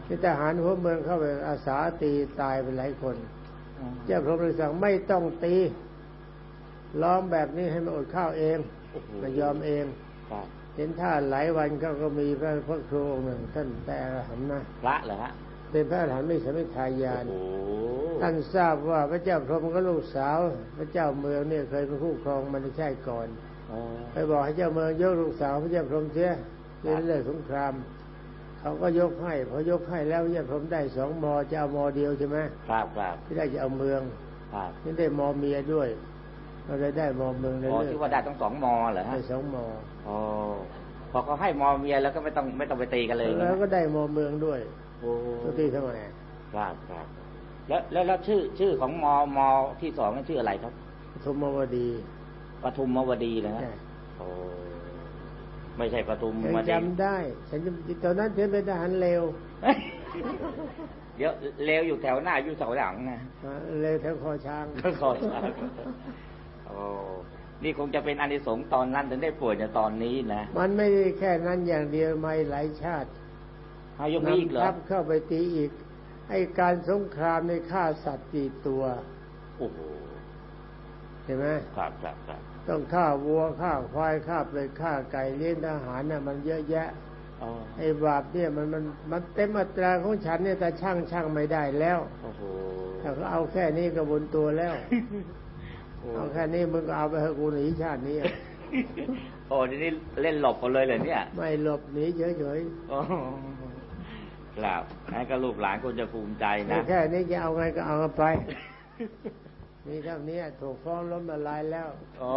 ที่ทหารหัวเมืองเข้าไปอาสาตีตายไปหลายคนเจ้าพระองค์สั่งไม่ต้องตี ล้อมแบบนี้ให้มันอดข้าวเองโอ้โหไม่ยอมเองครับเห็นท่าหลายวันเขาก็มีพระพระครูองค์หนึ่งท่านแต่อรหันต์นะพระเหรอฮะเป็นพระอรหันต์ไม่สมิทายานโอ้โหท่านทราบว่าพระเจ้าพรหมก็ลูกสาว พระเจ้าเมืองเนี่ยเคยเป็นคู่ครองมันในชาติก่อนอ๋อไปบอกให้เจ้าเมืองยกลูกสาวพระเจ้าพรหมเสียจะได้เลิกสงครามเขาก็ยกให้พอยกให้แล้วพระเจ้าพรหมได้สองมอจะเอามอเดียวใช่ไหมครับครับที่ได้จะเอาเมืองครับนี่ได้มอเมียด้วย ก็เลยได้มอเมืองเลยอ๋อเลิที่กว่าได้ต้องสองมอเหรอฮะได้สองมออ๋อพอเขาให้มอเมียแล้วก็ไม่ต้องไม่ต้องไปตีกันเลยแล้วก็ได้มอเมืองด้วยโอ้ทุกที่ทำไมครับครับแล้วแล้วแล้วชื่อชื่อของมอมอที่สองนั่นชื่ออะไรครับธมวดีปทุมมวดีนะฮะใช่โอ้ไม่ใช่ปทุมยังมวดีจำได้ฉันจำตอนนั้นฉันเป็นทหารเลวเดี๋ยวเลวอยู่แถวหน้าอยู่แถวหลังนะอ่าเลวแถวคอช้างขอทราบโอ้ นี่คงจะเป็นอานิสงส์ตอนนั้นถึงได้ป่วยในตอนนี้นะ มันไม่ได้แค่นั้นอย่างเดียวไม่หลายชาติเอายกนี้อีกเหรอนำทัพเข้าไปตีอีก ไอ้การสงครามในฆ่าสัตว์กี่ตัว โอ้โหเห็นไหมครับครับครับต้องฆ่าวัวฆ่าควายฆ่าเป็ดฆ่าไก่เลี้ยงทหารน่ะมันเยอะแยะอ๋อไอ้บาปเนี่ยมันมันมันเต็มอัตราของฉันเนี่ยแต่ช่างช่างไม่ได้แล้ว โอ้โหถ้าเขาเอาแค่นี้ก็บนตัวแล้วโอ้ เอาแค่นี้มึงก็เอาไปให้กูหนีชาตินี้อะโอ้ทีนี้เล่นหลบกันเลยเหรอเนี่ย ไม่หลบหนีเฉยโอ้ครับนั่นก็ลูกหลานคนจะภูมิใจๆนะแค่นี้จะเอาไงก็เอาไปนี่เท่านี้ถูกฟ้องล้มละลายแล้วโอ้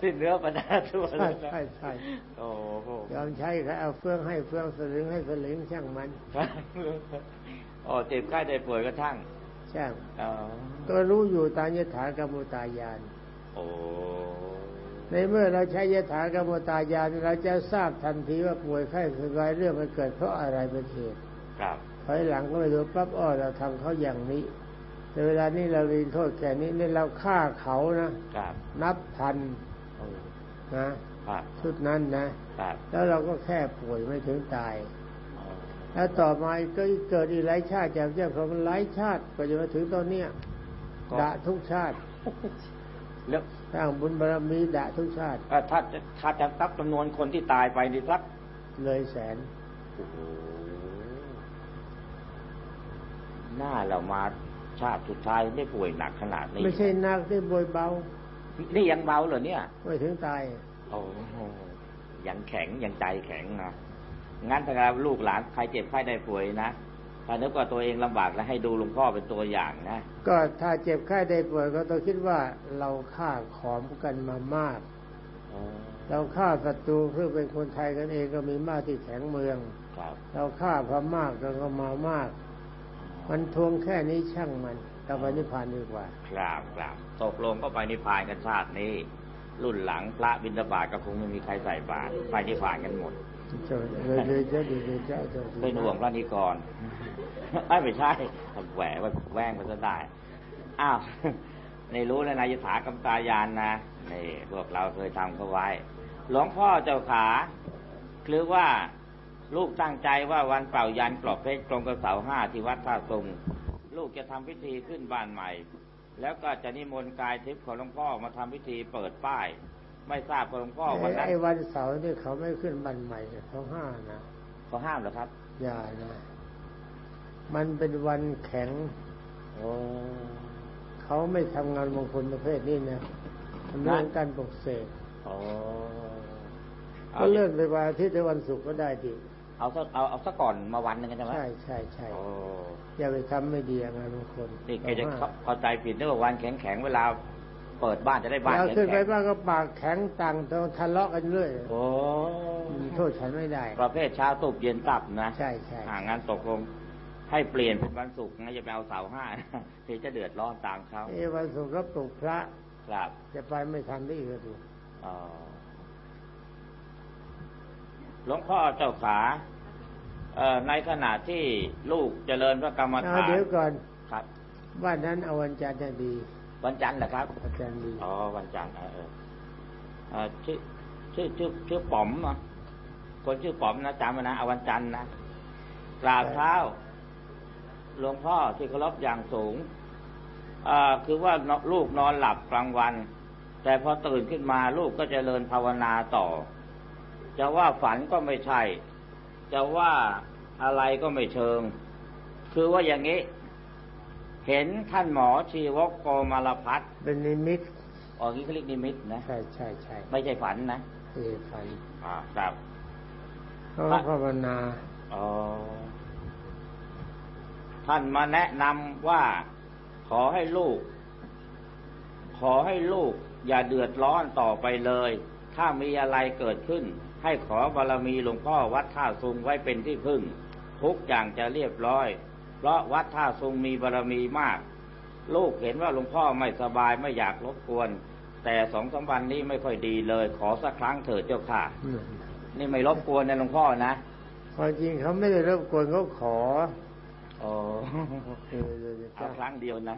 สิ้นเนื้อประดาทั่วใช่เลยนะใช่ใช่โอ้โหยอมใช้ใครเอาเฟืองให้เฟืองสลึงให้สลึงช่างมันโอ้เจ็บไข้ได้ป่วยก็ช่าง ช่างอ๋อก็รู้อยู่ตามยถากรรมุตายานโอ้ในเมื่อเราใช้ยถากรรมุตายานเราจะทราบทันทีว่าป่วยไข้คือไรเรื่องมันเกิดเพราะอะไรเป็นเหตุครับถอยหลังก็ไม่รู้ปั๊บอ้อเราทำเขาอย่างนี้ในเวลานี้เราเรียนโทษแค่นี้นี่เราฆ่าเขานะครับนับพันโอ้นะครับชุดนั้นนะครับแล้วเราก็แค่ป่วยไม่ถึงตายอ๋อ แล้วต่อมาก็เกิดอีกหลายชาติจากเจ้าของหลายชาติกว่าจะมาถึงตอนเนี้ยดะทุกชาติแล้วสร้างบุญบารมีดะทุกชาติเอ่อถ้าจะถ้าจะนับจำนวนคนที่ตายไปนี่สักเลยแสนโอ้โหหน้าเรามาชาติสุดท้ายไม่ป่วยหนักขนาดนี้ ไม่ใช่นักที่บวยเบานี่ยังเบาเหรอเนี่ย ไม่ถึงตายโอ้โหยังแข็งยังใจแข็งนะ งั้นถ้าเราลูกหลานใครเจ็บไข้ได้ป่วยนะถ้านึกว่าตัวเองลำบากแล้วให้ดูหลวงพ่อเป็นตัวอย่างนะ ก็ถ้าเจ็บไข้ได้ป่วยก็ต้องคิดว่าเราฆ่าขอมกันมามากเราฆ่าศัตรูเพื่อเป็นคนไทยกันเองก็มีมากที่แข็งเมืองครับเราฆ่าพม่ากันก็มามาก มันทวงแค่นี้ช่างมันเราไปนิพพานดีกว่า ครับครับตกลงก็ไปนิพพานกันชาตินี้ รุ่นหลังพระบิณฑบาตก็คงไม่มีใครใส่บาตรไปนิพพานกันหมด เลยเลยเจ้าดีเลยเจ้าเจ้าดีเป็นห่วงพระนิกรไม่ไม่ใช่แหวะว่าแว่งมันจะได้ อ้าวในรู้แล้วนายถากรรมตายานนะนี่พวกเราเคยทำเขาไว้ หลวงพ่อเจ้าขาหรือว่าลูกตั้งใจว่าวันเป่ายันกรอบเพชรตรงกับเสาห้าที่วัดท่าทรงลูกจะทำพิธีขึ้นบ้านใหม่ แล้วก็จะนิมนต์กายทิพย์ของหลวงพ่อมาทำพิธีเปิดป้าย ไม่ทราบของหลวงพ่อวันนั้นไอ้วันเสาร์นี่เขาไม่ขึ้นบันใหม่เขาห้านะเขาห้ามเหรอครับ อย่านะ มันเป็นวันแข็งโอ้เขาไม่ทำงานมงคลประเภทนี้นะมันเรื่องการปลุกเสกโอ้ก็เลื่อนไปวันอาทิตย์หรือวันศุกร์ก็ได้ดีเอาสักเอาเอาสักก่อนมาวันหนึงกันใช่ไหมใช่ใช่ใช่โอ้อย่าไปทำไม่ดีงานมงคลนี่แกจะเอาเข้าห้าเข้าใจผิดนึกว่าวันแข็งแข็งๆเวลา เปิดบ้านจะได้บ้านแล้วแข็งขึ้นไปแข็งบ้างก็ปากแข็งต่างต้องทะเลาะกันเรื่อยโอ้โทษฉันไม่ได้ ประเภทเช้าตุบเย็นกลับนะ ใช่ใช่อ่างั้นตกลงให้เปลี่ยนเป็นวันศุกร์นะอย่าไปเอาเสาร์ห้านะเดี๋ยวจะเดือดร้อนตามเขาเอ้วันศุกร์ก็ปลุกพระครับ จะไปไม่ทันได้อีกก็ดูอ๋อหลวงพ่อเจ้าขาเอ่อในขณะที่ลูกเจริญพระกรรมเอาฐานเดี๋ยวก่อนครับว่านั้นเอาวันจันทร์จะดี วันจันทร์เหรอครับวันจันทร์ดีอ๋อวันจันทร์เออเออเอ่อชื่อชื่อชื่อชื่อป๋อมเนาะคนชื่อป๋อมนะจำไว้นะเอาวันจันทร์นะกราบเท้าหลวงพ่อที่เคารพอย่างสูงอ่าคือว่าลูกนอนหลับกลางวัน แต่พอตื่นขึ้นมาลูกก็จเจริญภาวนาต่อ จะว่าฝันก็ไม่ใช่ จะว่าอะไรก็ไม่เชิง คือว่าอย่างนี้ เห็นท่านหมอชีวกโกมารพัฒน์เป็นนิมิตออกนี้เขาเรียกนิมิตนะ ใช่ใช่ใช่ไม่ใช่ฝันนะเออฝันอ่าครับเขาภาวนาอ๋อท่านมาแนะนำว่าขอให้ลูก ขอให้ลูก อย่าเดือดร้อนต่อไปเลย ถ้ามีอะไรเกิดขึ้น ให้ขอบารมีหลวงพ่อวัดท่าซุงไว้เป็นที่พึ่ง ทุกอย่างจะเรียบร้อย เพราะวัดท่าซุงมีบารมีมาก ลูกเห็นว่าหลวงพ่อไม่สบายไม่อยากรบกวน แต่สองสามวันนี้ไม่ค่อยดีเลย ขอสักครั้งเถิดเจ้าค่ะอืมนี่ไม่รบกวนนะหลวงพ่อนะความจริงเขาไม่ได้รบกวนเขาขอโอ้เออเดี๋ยวจะเอาครั้งเดียวนะ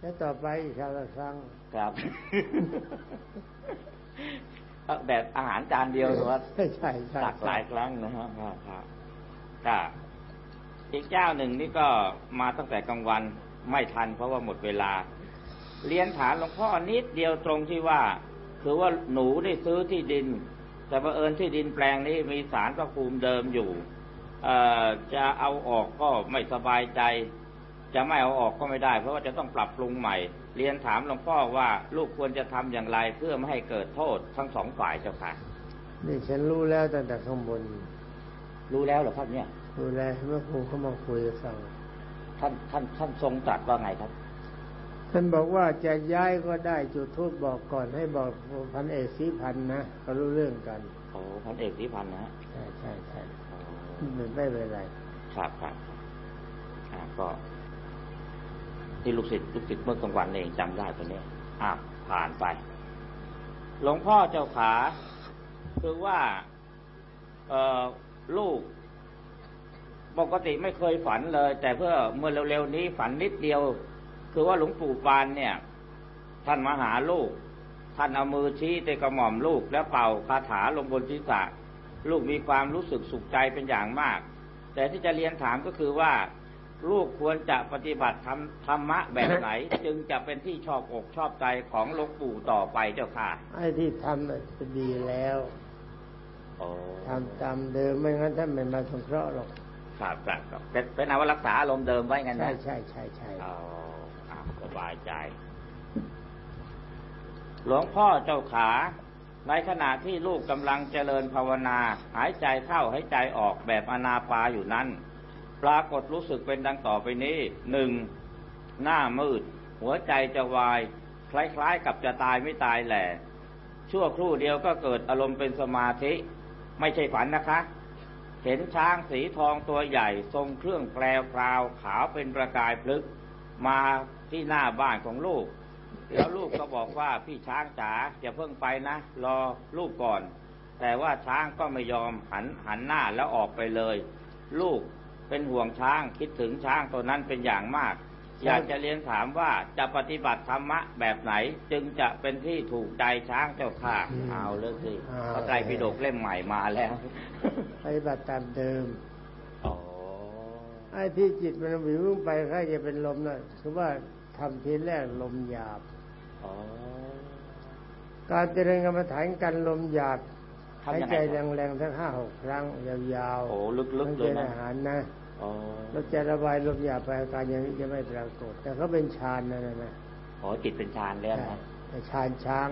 แล้วต่อไปอีกครั้งละครั้งครับเอาแบบอาหารจานเดียวหรือว่าใช่ใช่ใช่ตักหลายครั้งนะฮะครับครับก็ อีกเจ้าหนึ่งนี่ก็มาตั้งแต่กลางวันไม่ทันเพราะว่าหมดเวลา เรียนถามหลวงพ่อนิดเดียวตรงที่ว่า คือว่าหนูได้ซื้อที่ดิน แต่บังเอิญที่ดินแปลงนี้มีสารพระภูมิเดิมอยู่เอ่อจะเอาออกก็ไม่สบายใจ จะไม่เอาออกก็ไม่ได้ เพราะว่าจะต้องปรับปรุงใหม่ เรียนถามหลวงพ่อว่าลูกควรจะทำอย่างไรเพื่อไม่ให้เกิดโทษทั้งสองฝ่ายเจ้าค่ะนี่ฉันรู้แล้วตั้งแต่ข้างบน รู้แล้วเหรอครับเนี่ย รู้แล้วเมื่อครูเขามาคุยกับเราท่านท่านท่านทรงตรัสว่าไงครับ ท่านบอกว่าจะย้ายก็ได้จุดทูบบอกก่อนให้บอกพันเอกสีพันนะเขารู้เรื่องกันโอ้พันเอกสีพันธ์นะฮะใช่ใช่ใช่โอ้ไม่ไม่เป็นไรครับครับอ่าก็ที่ลูกศิษย์ลูกศิษย์เมื่อกลางวันเองจำได้ตัวนี้อ่าผ่านไป หลวงพ่อเจ้าขา คือว่า เอ่อลูก ปกติไม่เคยฝันเลย แต่เพื่อเมื่อเร็วๆนี้ฝันนิดเดียว คือว่าหลวงปู่ปานเนี่ย ท่านมาหาลูก ท่านเอามือชี้เตะกระหม่อมลูก แล้วเป่าคาถาลงบนศีรษะ ลูกมีความรู้สึกสุขใจเป็นอย่างมาก แต่ที่จะเรียนถามก็คือว่า ลูกควรจะปฏิบัติธรรมธรรมะแบบไหน จึงจะเป็นที่ชอบอกชอบใจของหลวงปู่ต่อไปเจ้าค่ะไอ้ที่ทำน่ะจะดีแล้วโอ้ทำตามเดิมไม่งั้นท่านไม่มาสงเคราะห์หรอก ครับครับครับเป็นเป็นเอาว่ารักษาอารมณ์เดิมไว้งั้นใช่นะใช่ใช่ใช่เอาเอาสบายใจ หลวงพ่อเจ้าขา ในขณะที่ลูกกำลังเจริญภาวนา หายใจเข้าหายใจออกแบบอนาปาอยู่นั้น ปรากฏรู้สึกเป็นดังต่อไปนี้หนึ่งหน้ามืด หัวใจจะวาย คล้ายๆ กับจะตายไม่ตายแหละชั่วครู่เดียวก็เกิดอารมณ์เป็นสมาธิ ไม่ใช่ฝันนะคะ เห็นช้างสีทองตัวใหญ่ ทรงเครื่องแปลวพราวขาวเป็นประกายพลึก มาที่หน้าบ้านของลูก แล้วลูกก็บอกว่าพี่ช้างจ๋าอย่าเพิ่งไปนะ รอลูกก่อน แต่ว่าช้างก็ไม่ยอมหันหันหน้าแล้วออกไปเลย ลูกเป็นห่วงช้างคิดถึงช้างตัวนั้นเป็นอย่างมาก อยากจะเรียนถามว่าจะปฏิบัติธรรมะแบบไหน จึงจะเป็นที่ถูกใจช้างเจ้าค่ะเอาเรื่องสิพระไตรปิฎกเล่มใหม่มาแล้วปฏิบัติตามเดิมอ๋อไอ้ที่จิตมันวิวไปใครจะเป็นลมน่ะคือว่าทำทีแรกลมหยาบอ๋อการเจริญกรรมฐานกันลมหยาบทำหายยังใจไงครับแรงๆสักห้าหกครั้งยาวโอ้ๆลึกๆเลยไม่นะใช่อาหารนะอ๋อ เราจะระบายลมหยาบไปอาการอย่างนี้จะไม่ปรากฏ แต่เขาเป็นฌานนั่นนะนะอ๋อจิตเป็นฌานแล้วนะแต่ฌานช้าง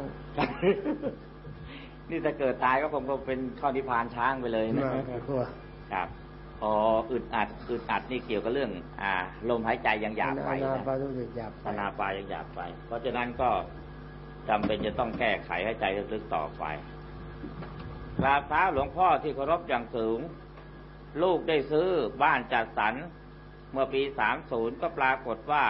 นี่ถ้าเกิดตายก็คงก็เป็นข้อนิพพานช้างไปเลยนะมากกว่าครับอ๋ออึดอัดอึดอัดนี่เกี่ยวกับเรื่อง อ่า ลมหายใจยังหยาบไปอนานะปานุสติหยาบไปอนาปายังหยาบไป เพราะฉะนั้นก็จำเป็นจะต้องแก้ไขให้ใจลึกๆต่อไปกราบเท้าหลวงพ่อที่เคารพอย่างสูง ลูกได้ซื้อบ้านจัดสรร เมื่อปี30ก็ปรากฏว่า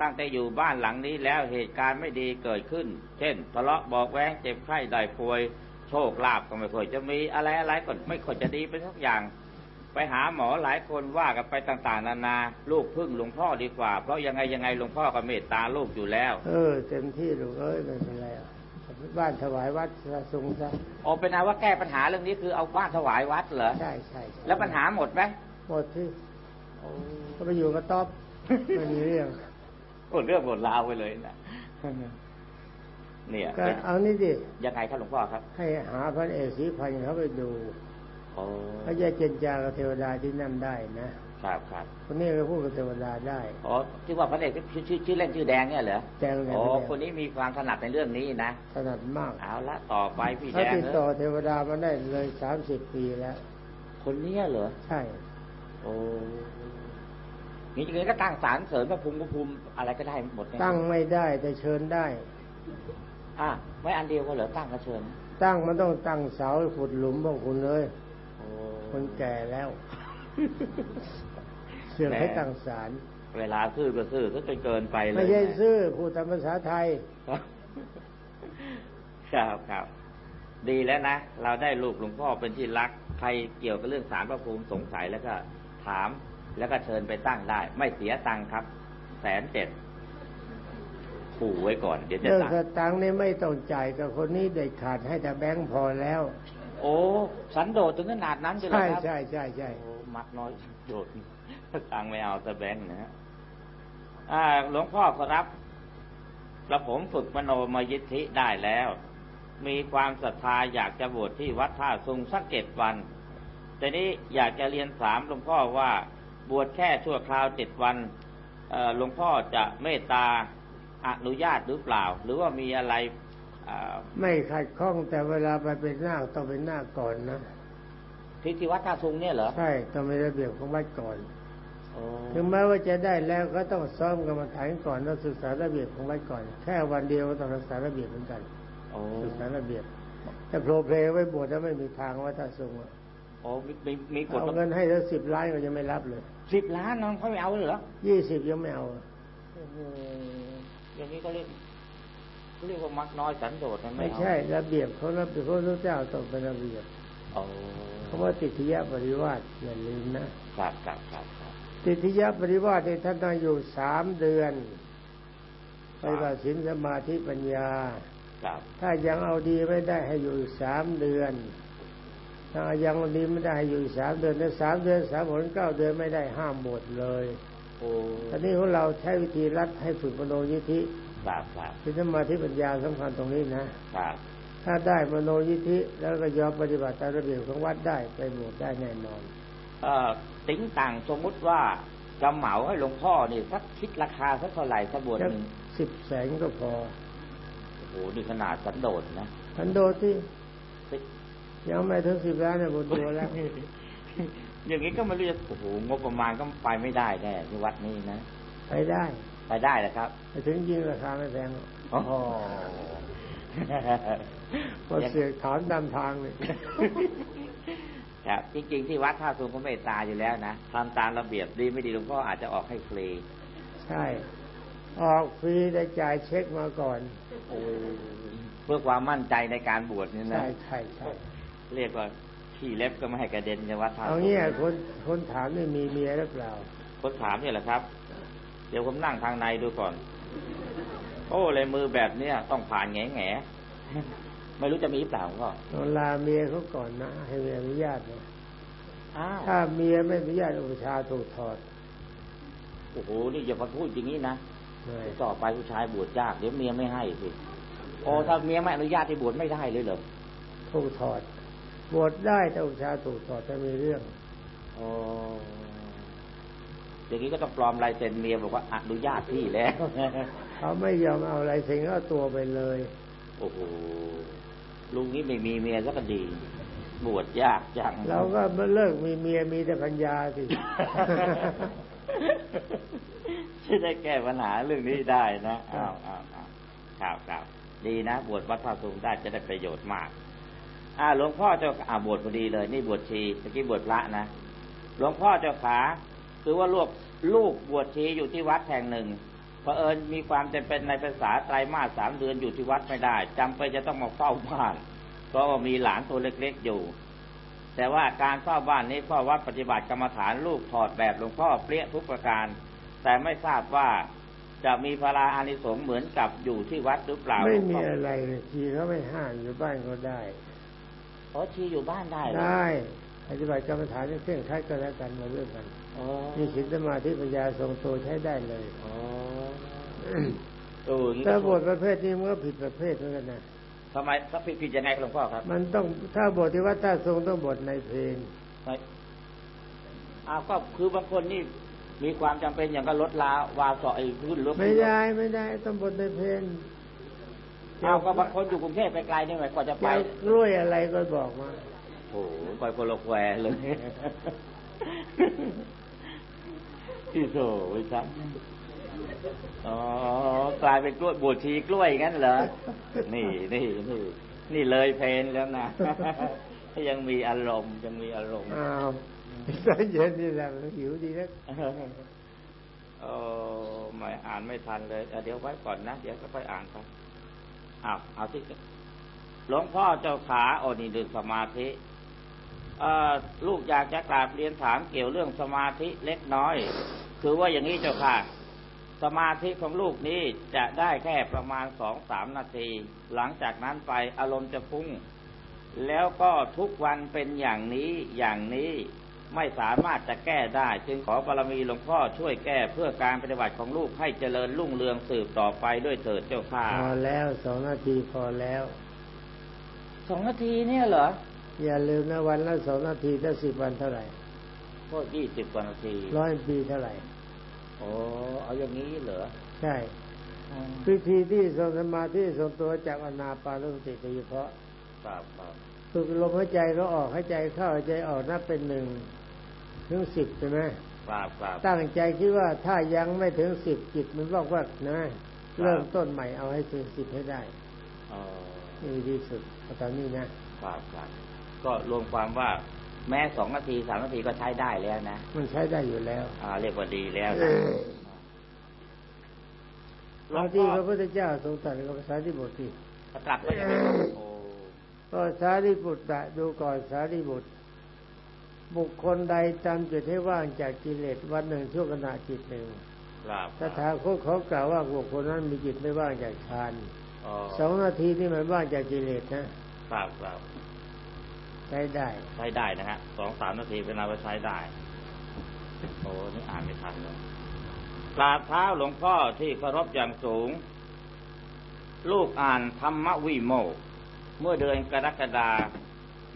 ตั้งแต่อยู่บ้านหลังนี้แล้วเหตุการณ์ไม่ดีเกิดขึ้น เช่นทะเลาะเบอกแว้งเจ็บไข้ได้ป่วย โชคลาภก็ไม่ค่อยจะมีอะไรอะไรก็ไม่ค่อยจะดีไปทุกอย่าง ไปหาหมอหลายคนว่ากันไปต่างๆ นานา ลูกพึ่งหลวงพ่อดีกว่า เพราะยังไงยังไงหลวงพ่อก็เมตตาลูกอยู่แล้ว เออเต็มที่ลูกเอ้ยไม่เป็นไรอะ บ้านถวายวัดพระสงฆ์ซะโอเป็นอาว่าแก้ปัญหาเรื่องนี้คือเอาบ้านถวายวัดเหรอใช่ใช่ใช่แล้วปัญหาหมดไหมหมดที่ก็ไปอยู่กับต๊อบไม่มีเรื่องหมดเรื่องหมดราวไปเลยนะเนี่ยก็เป็นเอานี่ดิยังไงครับหลวงพ่อครับ ให้หาพระเอกสีพันธุ์เขาไปดูโอ้เขาจะเจรจากับเทวดาที่นั่นได้นะ ครับครับคนนี้ก็พูดกับเทวดาได้อ๋อที่ว่าพระเอกชื่อชื่อชื่อเล่นชื่อแดงเนี่ยเหรอแจ้งเลยอ๋อไม่ได้คนนี้มีความถนัดในเรื่องนี้นะถนัดมากเอาละต่อไปพี่เขาแดงติดเนต่ออะเทวดามาได้เลยสามสิบปีแล้ว คนเนี้ยเหรอใช่โอ้นี่จริงๆก็ตั้งศาลเสริมพระภูมิพระภูมิอะไรก็ได้หมดเนี่ยตั้งไม่ได้แต่เชิญได้อะไม่อันเดียวก็เหรอตั้งก็เชิญ ตั้งมันต้องตั้งเสาขุดหลุมบอกคุณเลยโอ้คนแก่แล้ว เสื่อมให้ตั้งศาลเวลาซื่อก็ซื่อซะจนเกินไปเลย ไม่ใช่นะซื่อพูดตามภาษาไทย ครับครับ ดีแล้วนะ เราได้ลูกหลวงพ่อเป็นที่รัก ใครเกี่ยวกับเรื่องสารพระภูมิสงสัยแล้วก็ถาม แล้วก็เชิญไปตั้งได้ ไม่เสียตังค์ครับ แสนเจ็ดขู่ไว้ก่อน เดี๋ยวจะเรื่องตังสตังค์นี่ไม่ต้องจ่ายกับคนนี้เด็ดขาดให้แต่แบงค์พอแล้ว โอ้ สันโดษถึงขนาดนั้นใช่ไหมใช่ครับ ใช่ใช่ใช่โอ้มักน้อยสันโดษ ตังค์ไม่เอาแต่แบงค์นะฮะอ่าหลวงพ่อขอรับกระผมฝึกมโนมยิทธิได้แล้ว มีความศรัทธาอยากจะบวชที่วัดท่าซุงสักเจ็ดวัน แต่นี้อยากจะเรียนถามหลวงพ่อว่าบวชแค่ชั่วคราวเจ็ดวันเอ่อหลวงพ่อจะเมตตาอนุญาตหรือเปล่า หรือว่ามีอะไรอ่าไม่ขัดข้องแต่เวลาไปเป็นนาคต้องเป็นนาคก่อนนะที่ที่วัดท่าซุงเนี่ยเหรอ ใช่ ต้องมีระเบียบของวัดก่อนโอ้ ถึงแม้ว่าจะได้แล้วก็ต้องซ้อมกรรมฐานก่อนต้องศึกษาระเบียบของวัดก่อน แค่วันเดียวก็ต้องศึกษาระเบียบเหมือนกันโอ้ศึกษาระเบียบแต่โปรเพลไว้บวชแล้วไม่มีทางว่าถ้าทรงอะโอ้มีมีมีกฎเอาเงินให้แล้วสิบล้านก็ยังไม่รับเลยสิบล้านน้องเขาไม่เอาเลยเหรอยี่สิบยังไม่เอาโอ้โหอย่างนี้ก็เรียกเรียกว่ามักน้อยสันโดษนะไม่ไม่เอาใช่ระเบียบเขาระเบียบเขาพระเจ้าต้องเป็นระเบียบโอ้เพราะว่าติทิยะปริวาสอย่าลืมนะครับครับครับครับ ติทิยะปริวาสที่ท่านต้องอยู่สามเดือนไปว่าสินสมาธิปัญญาครับถ้ายังเอาดีไม่ได้ให้อยู่อีกสามเดือน ถ้ายังเอาดีไม่ได้ให้อยู่อีกสามเดือนในสามเดือนสามผลเก้าเดือนไม่ได้ห้ามหมดเลยโอ้ตอนนี้ของเราใช้วิธีรัดให้ฝึกมโนยิธิครับครับสินสมาธิปัญญาสำคัญตรงนี้นะครับถ้าได้มโนยิธิแล้วก็ยอมปฏิบัติตามระเบียบของวัดได้ไปบวชได้แน่นอนเอ่อ ติ้งต่างสมมุติว่าจะเหมาให้หลวงพ่อนี่สักคิดราคาสักเท่าไหร่สักบวชสัหนึ่งสิบแสนก็พอโอ้โหนี่ขนาดสันโดษนะทันโดดที่ยังไม่ถึงสิบล้านเนี่ยบนตัวแล้วอย่างนี้ก็ไม่รู้จะโอ้โหงบประมาณก็ไปไม่ได้แน่ที่วัดนี้นะไปได้ไปได้แหละครับไปถึงยิงราคาไม่แพงหรอกโอ้โหพอเสียถอนตามทางเลย ครับจริง ๆ ที่วัดท่าสูงก็เมตตาอยู่แล้วนะทำตามระเบียบดีไม่ดีหลวงพ่ออาจจะออกให้ฟรี ใช่ ออกฟรีได้จ่ายเช็คมาก่อนเพื่อความมั่นใจในการบวชนี่นะใช่ใช่ใช่เรียกว่าขี้เล็บก็ไม่ให้กระเด็นในวัดท่าเอาสูงเงี้ยคนคนถามนี่มีเมียหรือเปล่า คนถามเนี่ยแหละครับ เดี๋ยวผมนั่งทางในดูก่อน โอ้เลยมือแบบเนี้ยต้องผ่านแง่แง่ๆ ไม่รู้จะมีหรือเปล่าก็ต้องลาเมียเขาก่อนนะ ให้เมียอนุญาตนะอ้าวถ้าเมียไม่อนุญาตอุปชฌาย์ถูกถอดโอ้โหนี่อย่ามาพูดอย่างนี้นะเลยต่อไปผู้ชายบวชยากเดี๋ยวเมียไม่ให้สิโอ้ถ้าเมียไม่อนุญาตให้บวชไม่ได้เลยเหรอถูกถอดบวชได้แต่อุปชฌาย์ถูกถอดจะมีเรื่องโอ้อย่างนี้ก็ต้องปลอมลายเซ็นเมียบอกว่าอนุญาตพี่แล้วเขาไม่ยอมเอาอะไรเซ็นก็เอาตัวไปเลย โอ้โห ลุงนี่ไม่มีเมียสักดี บวชยากจังเราก็เลิกมีเมียมีแต่พัญญาสิจะได้แก้ปัญหาเรื่องนี้ได้นะอ้าวอ้าวอ้าวครับครับดีนะ บวชวัดท่าสูงได้จะได้ประโยชน์มาก อ่าหลวงพ่อเจ้าอ่าบวชพอดีเลย นี่บวชชีเมื่อกี้บวชพระนะหลวงพ่อเจ้าขา คือว่าลูกลูกบวชชีอยู่ที่วัดแห่งหนึ่ง เผอิญมีความจำเป็นในภาษาไตรมาสสามเดือนอยู่ที่วัดไม่ได้จำเป็นจะต้องมาเฝ้าบ้านเพราะว่ามีหลานตัวเล็กๆอยู่ แต่ว่าการเฝ้าบ้านนี้พ่อวัดปฏิบัติกรรมฐานลูกถอดแบบหลวงพ่อเปรี้ยทุกประการ แต่ไม่ทราบว่าจะมีพลาอานิสงส์เหมือนกับอยู่ที่วัดหรือเปล่า ไม่หลวงมีพ่ออะไรเลยทีเขาไม่ห้ามอยู่บ้านก็ได้อ๋อชีอยู่บ้านได้เหรอได้ปฏิบัติกรรมฐานเคร่งครัดก็แล้วกันมาเรื่องกันอ๋อ มีศีลสมาธิปัญญาทรงตัวใช้ได้เลยอ๋อเอออย่างนี้ถ้าก็บทประเภทนี้มันก็ผิดประเภทเหมือนกันนะทำไมถ้าผิดผิดยังไงครับหลวงพ่อครับ มันต้องถ้าบทที่ว่าถ้าทรงต้องบทในเพลงไม่อ้าวก็คือบางคนนี่มีความจำเป็นอย่างก็ลดลาวาสอไอ้ขึ้นรถไม่ได้ไม่ได้ต้องบทในเพลงอ้าวก็บางคนอยู่กรุงเทพไกลๆนี่ไงกว่าจะไปจะกล้วยอะไรก็บอกมาโอ้โหไปคนละแควเลย ที่โซ่ไว้ครับอ๋อกลายเป็นกล้วยบวชชีกล้วยงั้นเหรอ นี่นี่นี่นี่เลยเพนแล้วนะยังมีอารมณ์ยังมีอารมณ์อ้าวตอนเย็นนี่แหละมันหิวดีนะเออไม่อ่านไม่ทันเลยเดี๋ยวไว้ก่อนนะ เดี๋ยวก็ค่อยอ่านครับอ้าวเอาที่หลวงพ่อเจ้าขาโอนี่ดึกสมาธิเอ่อ ลูกอยากจะกราบเรียนถามเกี่ยวเรื่องสมาธิเล็กน้อย คือว่าอย่างนี้เจ้าค่ะ สมาธิของลูกนี้จะได้แค่ประมาณสองสามนาที หลังจากนั้นไปอารมณ์จะฟุ้งแล้วก็ทุกวันเป็นอย่างนี้อย่างนี้ไม่สามารถจะแก้ได้ จึงขอบารมีหลวงพ่อช่วยแก้เพื่อการปฏิบัติของลูกให้เจริญรุ่งเรืองสืบต่อไปด้วยเถิดเจ้าค่ะพอแล้วสองนาทีพอแล้วสองนาทีเนี่ยเหรอ อย่าลืมนะวันละสองนาทีถ้าสิบวันเท่าไหร่ก็ยี่สิบกว่านาทีร้อยปีเท่าไหร่โอ้เอาอย่างนี้เหรอ ใช่วิธีที่ทรงสมาธิทรงตัวจากอนาปานสติโดยเฉพาะครับครับฝึกลมหายใจก็ออกหายใจเข้าหายใจออกนับเป็นหนึ่งถึงสิบใช่ไหมครับครับตั้งใจคิดว่าถ้ายังไม่ถึงสิบจิตมันบอกว่านะ เริ่มต้นใหม่เอาให้ถึงสิบให้ได้อ๋อนี่ดีที่สุดเอาตอนนี้นะครับครับ ก็รวมความว่าแม้สองนาทีสามนาทีก็ใช้ได้แล้วนะ มันใช้ได้อยู่แล้ว อ่า เรียกว่าดีแล้วเอนะอบางที่พระพุทธเจ้าทรงตรัสกับภาษาที่บทที่ตรัสว่าอย่างไรโอ้ก็สารีบุตรอะดูก่อนสารีบุตร บุคคลใดจำจิตให้ว่างจากกิเลสวันหนึ่งชั่วขณะจิตหนึ่งครับสถาคตเขากล่าวว่าบุคคลนั้นมีจิตไม่ว่างจากฌานอ๋อสองนาทีนี่มันว่างจากกิเลสนะครับครับ ใช้ได้ ใช้ได้นะฮะสองสามนาทีเป็นเอาไปใช้ได้ โอ้นี่อ่านไม่ทันเลยกราบเท้าหลวงพ่อที่เคารพอย่างสูง ลูกอ่านธรรมวิโมกข์เมื่อเดือนกรกฎา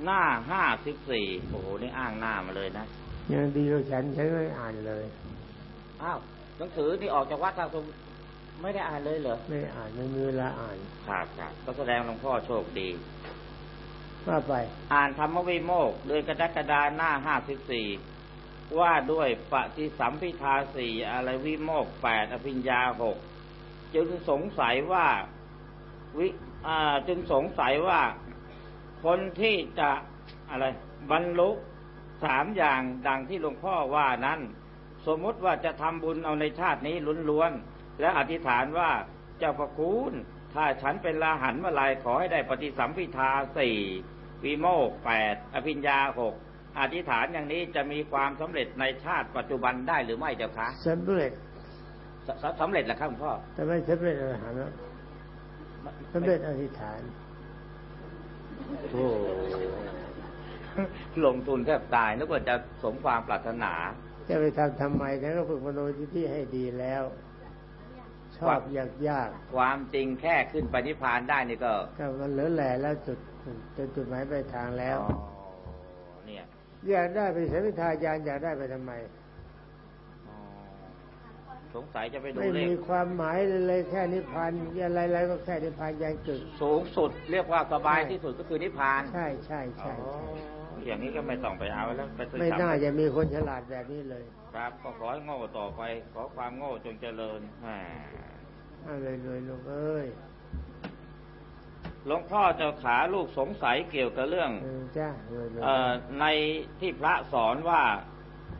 หน้าห้าสิบสี่โอ้โหนี่อ้างหน้ามาเลยนะยังดีกว่าฉันฉันไม่อ่านเลยอ้าวหนังสือที่ออกจากวัดทางสมไม่ได้อ่านเลยเหรอไม่อ่านไม่มีเวลาอ่านครับครับก็แสดงหลวงพ่อโชคดี ว่าไป อ่านธรรมวิโมกข์เดือนกรกฎาหน้าห้าสิบสี่ว่าด้วยปฏิสัมพิทาสี่อะไรวิโมกแปดอภิญญาหกจึงสงสัยว่าวิอ่าจึงสงสัยว่าคนที่จะอะไรบรรลุสามอย่างดังที่หลวงพ่อว่านั้น สมมติว่าจะทำบุญเอาในชาตินี้ล้วนๆและอธิษฐานว่าเจ้าพระคุณถ้าฉันเป็นลาหันเมื่อไรขอให้ได้ปฏิสัมพิทาสี่ วิโมกข์แปดอภิญญาหกอธิษฐานอย่างนี้จะมีความสำเร็จในชาติปัจจุบันได้หรือไม่เจ้าคะสำเร็จสสสำเร็จแล้วครับหลวงพ่อแต่ไม่สำเร็จอรหันต์แล้วสำเร็จอธิษฐานโอ้ลงทุนแทบตายนึกว่าจะสมความปรารถนา จะไปทำทำไมแต่ก็ฝึกมโนจิตที่ให้ดีแล้ว ชอบยากยาก ความจริงแค่ขึ้นไปนิพพานได้นี่ก็ๆก็มันเหลือแหล่แล้วจุด จนจุดหมายปลายทางแล้วอ๋อเนี่ยอยากได้ไปสมิทายานอยากได้ไปทำไมอ๋อสงสัยจะไปดูไม่เลขมีความหมายเลยแค่นิพพานอะไรๆก็แค่นิพพานยานจุดสูงสุด เรียกว่าสบายใช่ที่สุดก็คือนิพพาน ใช่ใช่ใช่อ๋อใช่อย่างนี้ก็ไม่ต้องไปเอาแล้วไปซื้อไม่จำน่าจะมีคนฉลาดแบบนี้เลย ครับก็ขอให้โง่ต่อไป ขอความโง่จงเจริญแหมเอาเลยเลยลูกเอ้ย หลวงพ่อเจ้าขาลูกสงสัยเกี่ยวกับเรื่องเออจ้าเลยเลยเอ่อในที่พระสอนว่า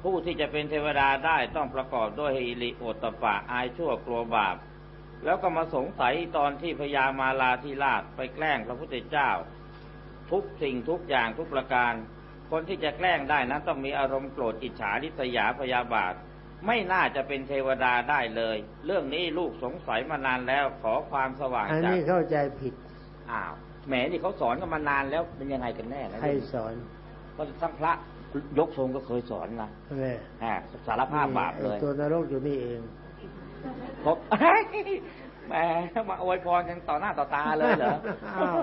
ผู้ที่จะเป็นเทวดาได้ต้องประกอบด้วยฮิริโอตตปะอายชั่วกลัวบาป แล้วก็มาสงสัยตอนที่พญามาลาธิราชไปแกล้งพระพุทธเจ้า ทุกสิ่งทุกอย่างทุกประการ คนที่จะแกล้งได้นั้นต้องมีอารมณ์โกรธอิจฉาริษยาพยาบาท ไม่น่าจะเป็นเทวดาได้เลย เรื่องนี้ลูกสงสัยมานานแล้วขอความสว่างอันจากนี้เข้าใจผิด อ้าวแหมนี่เขาสอนกันมานานแล้วเป็นยังไงกันแน่นะใครสอนก็ทั้งพระยกทรงก็เคยสอนนะแม่อ่าสารภาพบาปเลยไอ้ตัวนรกอยู่นี่เองพบแหมมาอวยพรกันต่อหน้าต่อตาเลยเหรออ้าว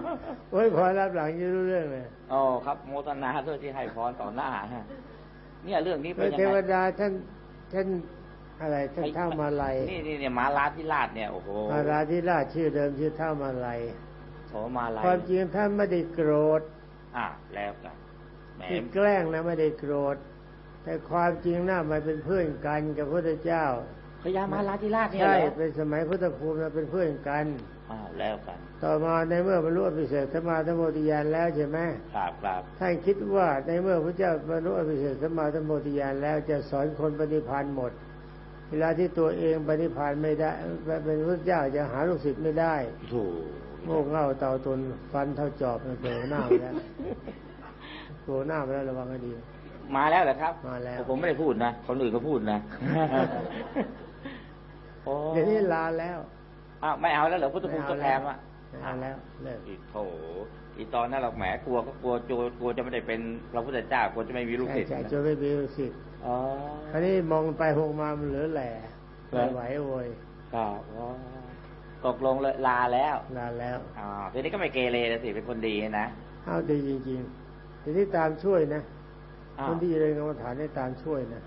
โอ้ยพอรับหลังจะรู้เรื่องเลยอ๋อครับ โมทนาด้วยที่ให้พรต่อหน้าฮะเนี่ยเรื่องนี้พเป็นระยังเทวไงดาท่านท่านอะไรท่านเท่ามาลัยนี่นี่เนี่ยมาลาธิราชเนี่ยโอ้โหมาราธิราชชื่อเดิมชื่อเท่ามาลัย โอ้มาลายความจริงท่านไม่ได้โกรธอ่าแล้วกันแหมที่แกล้งนะไม่ได้โกรธ แต่ความจริงน่ามันเป็นเพื่อนกันกับพระพุทธเจ้าพญามาลาธิราชเนี่ยใช่เหรอเป็นสมัยพุทธภูมิเราเป็นเพื่อนกันอ้าวแล้วกัน ต่อมาในเมื่อบรรลุอภิเศษสมมาธรรมโมติยานแล้วใช่ไหมครับครับท่านคิดว่าในเมื่อพระเจ้าบรรลุอภิเศษสมมาธรรมโมติยานแล้วจะสอนคนปฏิพานหมด เวลาที่ตัวเองปฏิพานไม่ได้เป็นพระเจ้าจะหาลูกศิษย์ไม่ได้ถูก โง่เง่าเต่าตนฟันเท่าจอบมันโผล่หน้าไปแล้วโผล่หน้าไปแล้วระวังให้ดี มาแล้วเหรอครับมาแล้วผมไม่ได้พูดนะคนอื่นก็พูดนะโอ้เดี๋ยวนี้ลาแล้วอ้าวไม่เอาแล้วเหรอพุทธภูมิตัวแทนอะไม่เอาแล้วเลิกอีโถอีตอนนั้นเราแหมกลัวก็กลัวกลัวกลัวจะไม่ได้เป็นพระพุทธเจ้ากลัวจะไม่มีลูกใช่ศิษย์ใช่นะจนไม่มีลูกศิษย์อ๋อคราวนี้มองไปมองมามันเหลือแหล่เหรอไม่ไหวโวยครับอ๋อ ตกลงเลยลาแล้ว ลาแล้วอ๋อทีนี้ก็ไม่เกเรนะสิเป็นคนดีนะเอาดีจริงๆทีนี้ตามช่วยนะอ้าวคนที่เลยกรรมฐานให้ตามช่วยนะ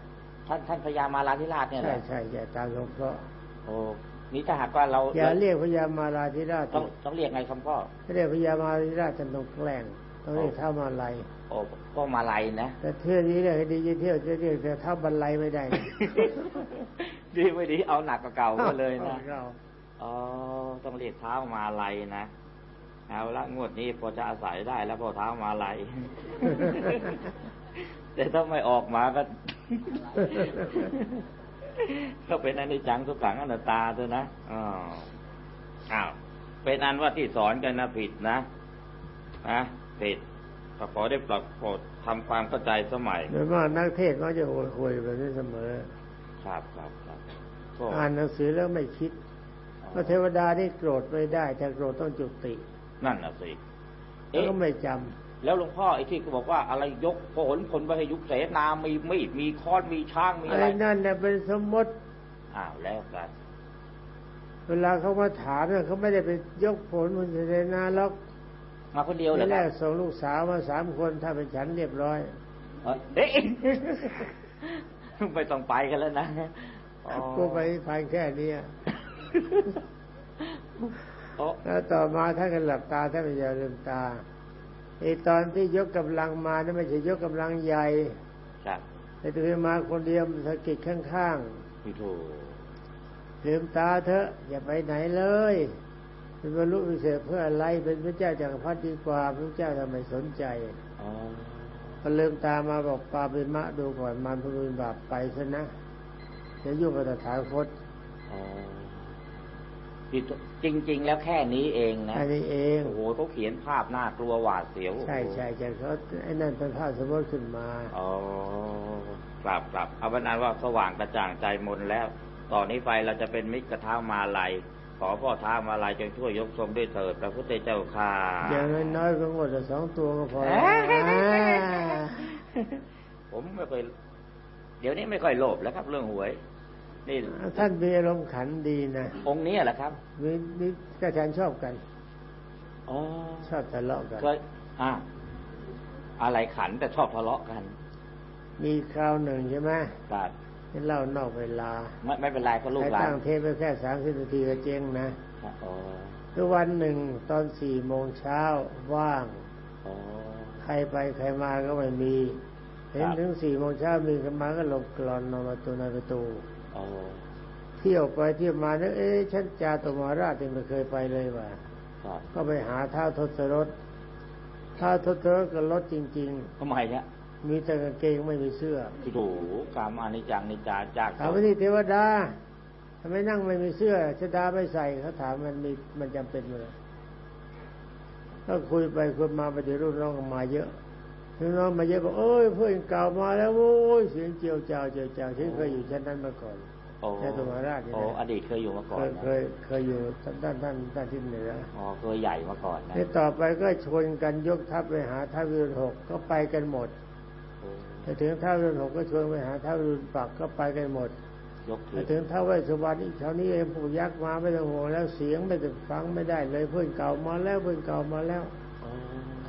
ท่านท่านพญามาลาธิราชเนี่ยเหรใช่อใช่ใช่ตามสงเคราะห์โอ้นี่ถ้าหากว่าเราอย่าเรียกพญามาลาธิราชต้องต้องเรียกไงคำพ่อถ้าเรียกพญามาลาธิราชจะต้องแกล้งต้องเรียกเท่ามาลัยโอ้ก็มาลัยนะแต่เที่ยวนี้เนี่ยให้ดีจะเที่ยวจะเรียกแต่เท่าบรรลัยไม่ได้นะดีไม่ดีเอาหนักกว่าเก่าก็เลยนะเรา อ๋อ ต้องเรียกเท้ามาลัยนะ เอาละงวดนี้พอจะอาศัยได้แล้วพอเท้ามาลัย แต่ถ้าไม่ออกมาก็ก็เป็นอนิจจังทุกขังอนัตตาเถอะนะอ๋ออ้าวเป็นอันว่าที่สอนกันนะผิดนะนะผิดก็ขอได้ปรับโปรดทำความเข้าใจสมัยโดยมากนักเทศน์มักจะโหยๆแบบนี้เสมอ ครับครับครับก็อ่านหนังสือแล้วไม่คิด ว่าเทวดานี่โกรธไม่ได้แต่โกรธต้องจุติ นั่นน่ะสิแล้วเอ๊ะก็ไม่จำแล้วหลวงพ่อไอ้ที่ก็บอกว่าอะไรยกโผลคนไปให้ยุคเสนามีมีดมีค้อนมีช้างมีอะอะไรไรนั่นเนี่ยเป็นสมมติอ้าวแล้วกันเวลาเขามาถามเนี่ยเขาไม่ได้ไปยกผลมันเสนาหรอกมาคนเดียวเหรทีอแรครักบส่งลูกสาวมาสามคนถ้าเป็นฉันเรียบร้อยเอ้ยเอ๊ะไม่ต้องไปกันแล้วนะอ๋อก็ไปภายแค่เนี้ยโอ้ แล้วต่อมาท่านก็หลับตาท่านไม่ยอมลืมตาไอตอนที่ยกกำลังมานั่นไม่ใช่ยกกำลังใหญ่ครับแต่ตัวมาคนเดียวมันสะกิดข้างพี่ถูกๆลืมตาเถอะอย่าไปไหนเลยเป็นบรรลุวิเศษเพื่ออะไรเป็นพระเจ้าจักรพรรดิดีกว่าพระเจ้าทำไมสนใจอ๋อพอลืมตามาบอกปาเป็นมะดูก่อนมันพรุนบาปไปซะนะจะยุ่งกับตถาคต อ๋อพี่จริง ๆ แล้วแค่นี้เองนะอันนี้เองโอ้โหเขาเขียนภาพน่ากลัวหวาดเสียว ใช่ใช่ใช่เขาไอ้นั่นเป็นภาพสมมติขึ้นมาอ๋อครับครับเอาเป็นนั้นว่าสว่างกระจ่างใจมนแล้ว ต่อนนี้ไปเราจะเป็นมิตรกระท้ามาลัยขอพ่อท้ามาลัยจงช่วยยกทรงด้วยเถิดพระพุทธเจ้าค่ะอย่างน้อยๆก็งดแต่สองตัวก็พอเอ๊ะอ่าผมไม่ค่อยเดี๋ยวนี้ไม่ค่อยโลภแล้วครับเรื่องหวย นี่ท่านมีอารมณ์ขันดีนะองค์นี้แหละครับมีมีกระชานชอบกันอ๋อชอบทะเลาะกันเคยอ่าอะไรขันแต่ชอบทะเลาะกัน มีคราวหนึ่งใช่ไหมครับที่เล่านอกเวลา ไม่ไม่เป็นไรก็ลูกใครหลานตั้งเทปไปแค่สามสิบนาทีก็เจ๊งนะอ๋อทุกวันหนึ่งตอนสี่โมงเช้าว่างอ๋อใครไปใครมาก็ไม่มี เห็นครับถึงสี่โมงเช้ามีกันมาก็หลบกลอนนอนประตูในประตูอ๋อ เที่ยวไปเที่ยวมาเนี่ยเอ๊ะฉันจาตุมาราชยังไม่เคยไปเลยว่ะครับก็ไปหาท้าวทศรถท้าวทศรถก็รถจริงทำไมเนี่ยๆมีแต่กางเกงไม่มีเสื้อโอ้โหกรรมอนิจจังนิจจาจากถามว่าที่เทวดาทำไมนั่งไม่มีเสื้อชะดาไม่ใส่เขาถามมันมีมันจำเป็นเลยก็คุยไปคุยมาไปเดี๋ยวรุ่นน้องก็มาเยอะรุ่ นน้องมาเยอะก็เอ้ยเพื่อนเก่ามาแล้วโอ้ยเสียงเจียวเจ้าเจียวเจ้าฉันเคยอยู่ชั้นนั้นมาก่อนโอ้แค่ตัวมหาราชนี่โอ้นะอดีตเคยอยู่มาก่อเคนยนะเคยเคยอยู่ด้านด้านด้านที่เหนืออ๋อเคยใหญ่มาก่อนนะนี่ต่อไปก็ชวนกันยกทัพไปหาท้าววิรุณหกก็ไปกันหมดโอ้ไปถึงท้าววิรุณหกก็ชวนไปหาท้าววิรุณปักก็ไปกันหมดยกไปถือถึงท้าวเวสสุวรรณอีกแถวนี้เองปู่ยักษ์มาไม่ต้องห่วงแล้วเสียงไม่ต้องฟังไม่ได้เลยเพื่อนเก่ามาแล้วเพื่อนเก่ามาแล้วอ๋อ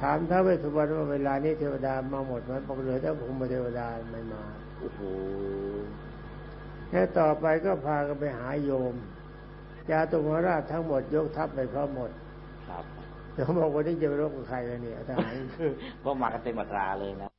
ถามท้าวเวสสุวรรณว่าเวลานี้เทวดามาหมดไหมบอกเหลือแต่ผมมาเทวดาไม่มาโอ้โหแล้วต่อไปก็พากันไปหาโยมจาตุมาราชทั้งหมดยกทัพไปพร้อมหมด ครับเดี๋ยวบอกวันนี้จะไปรบกับใครกันเนี่ยทหารก็มากันเต็มอัตราเลยนะ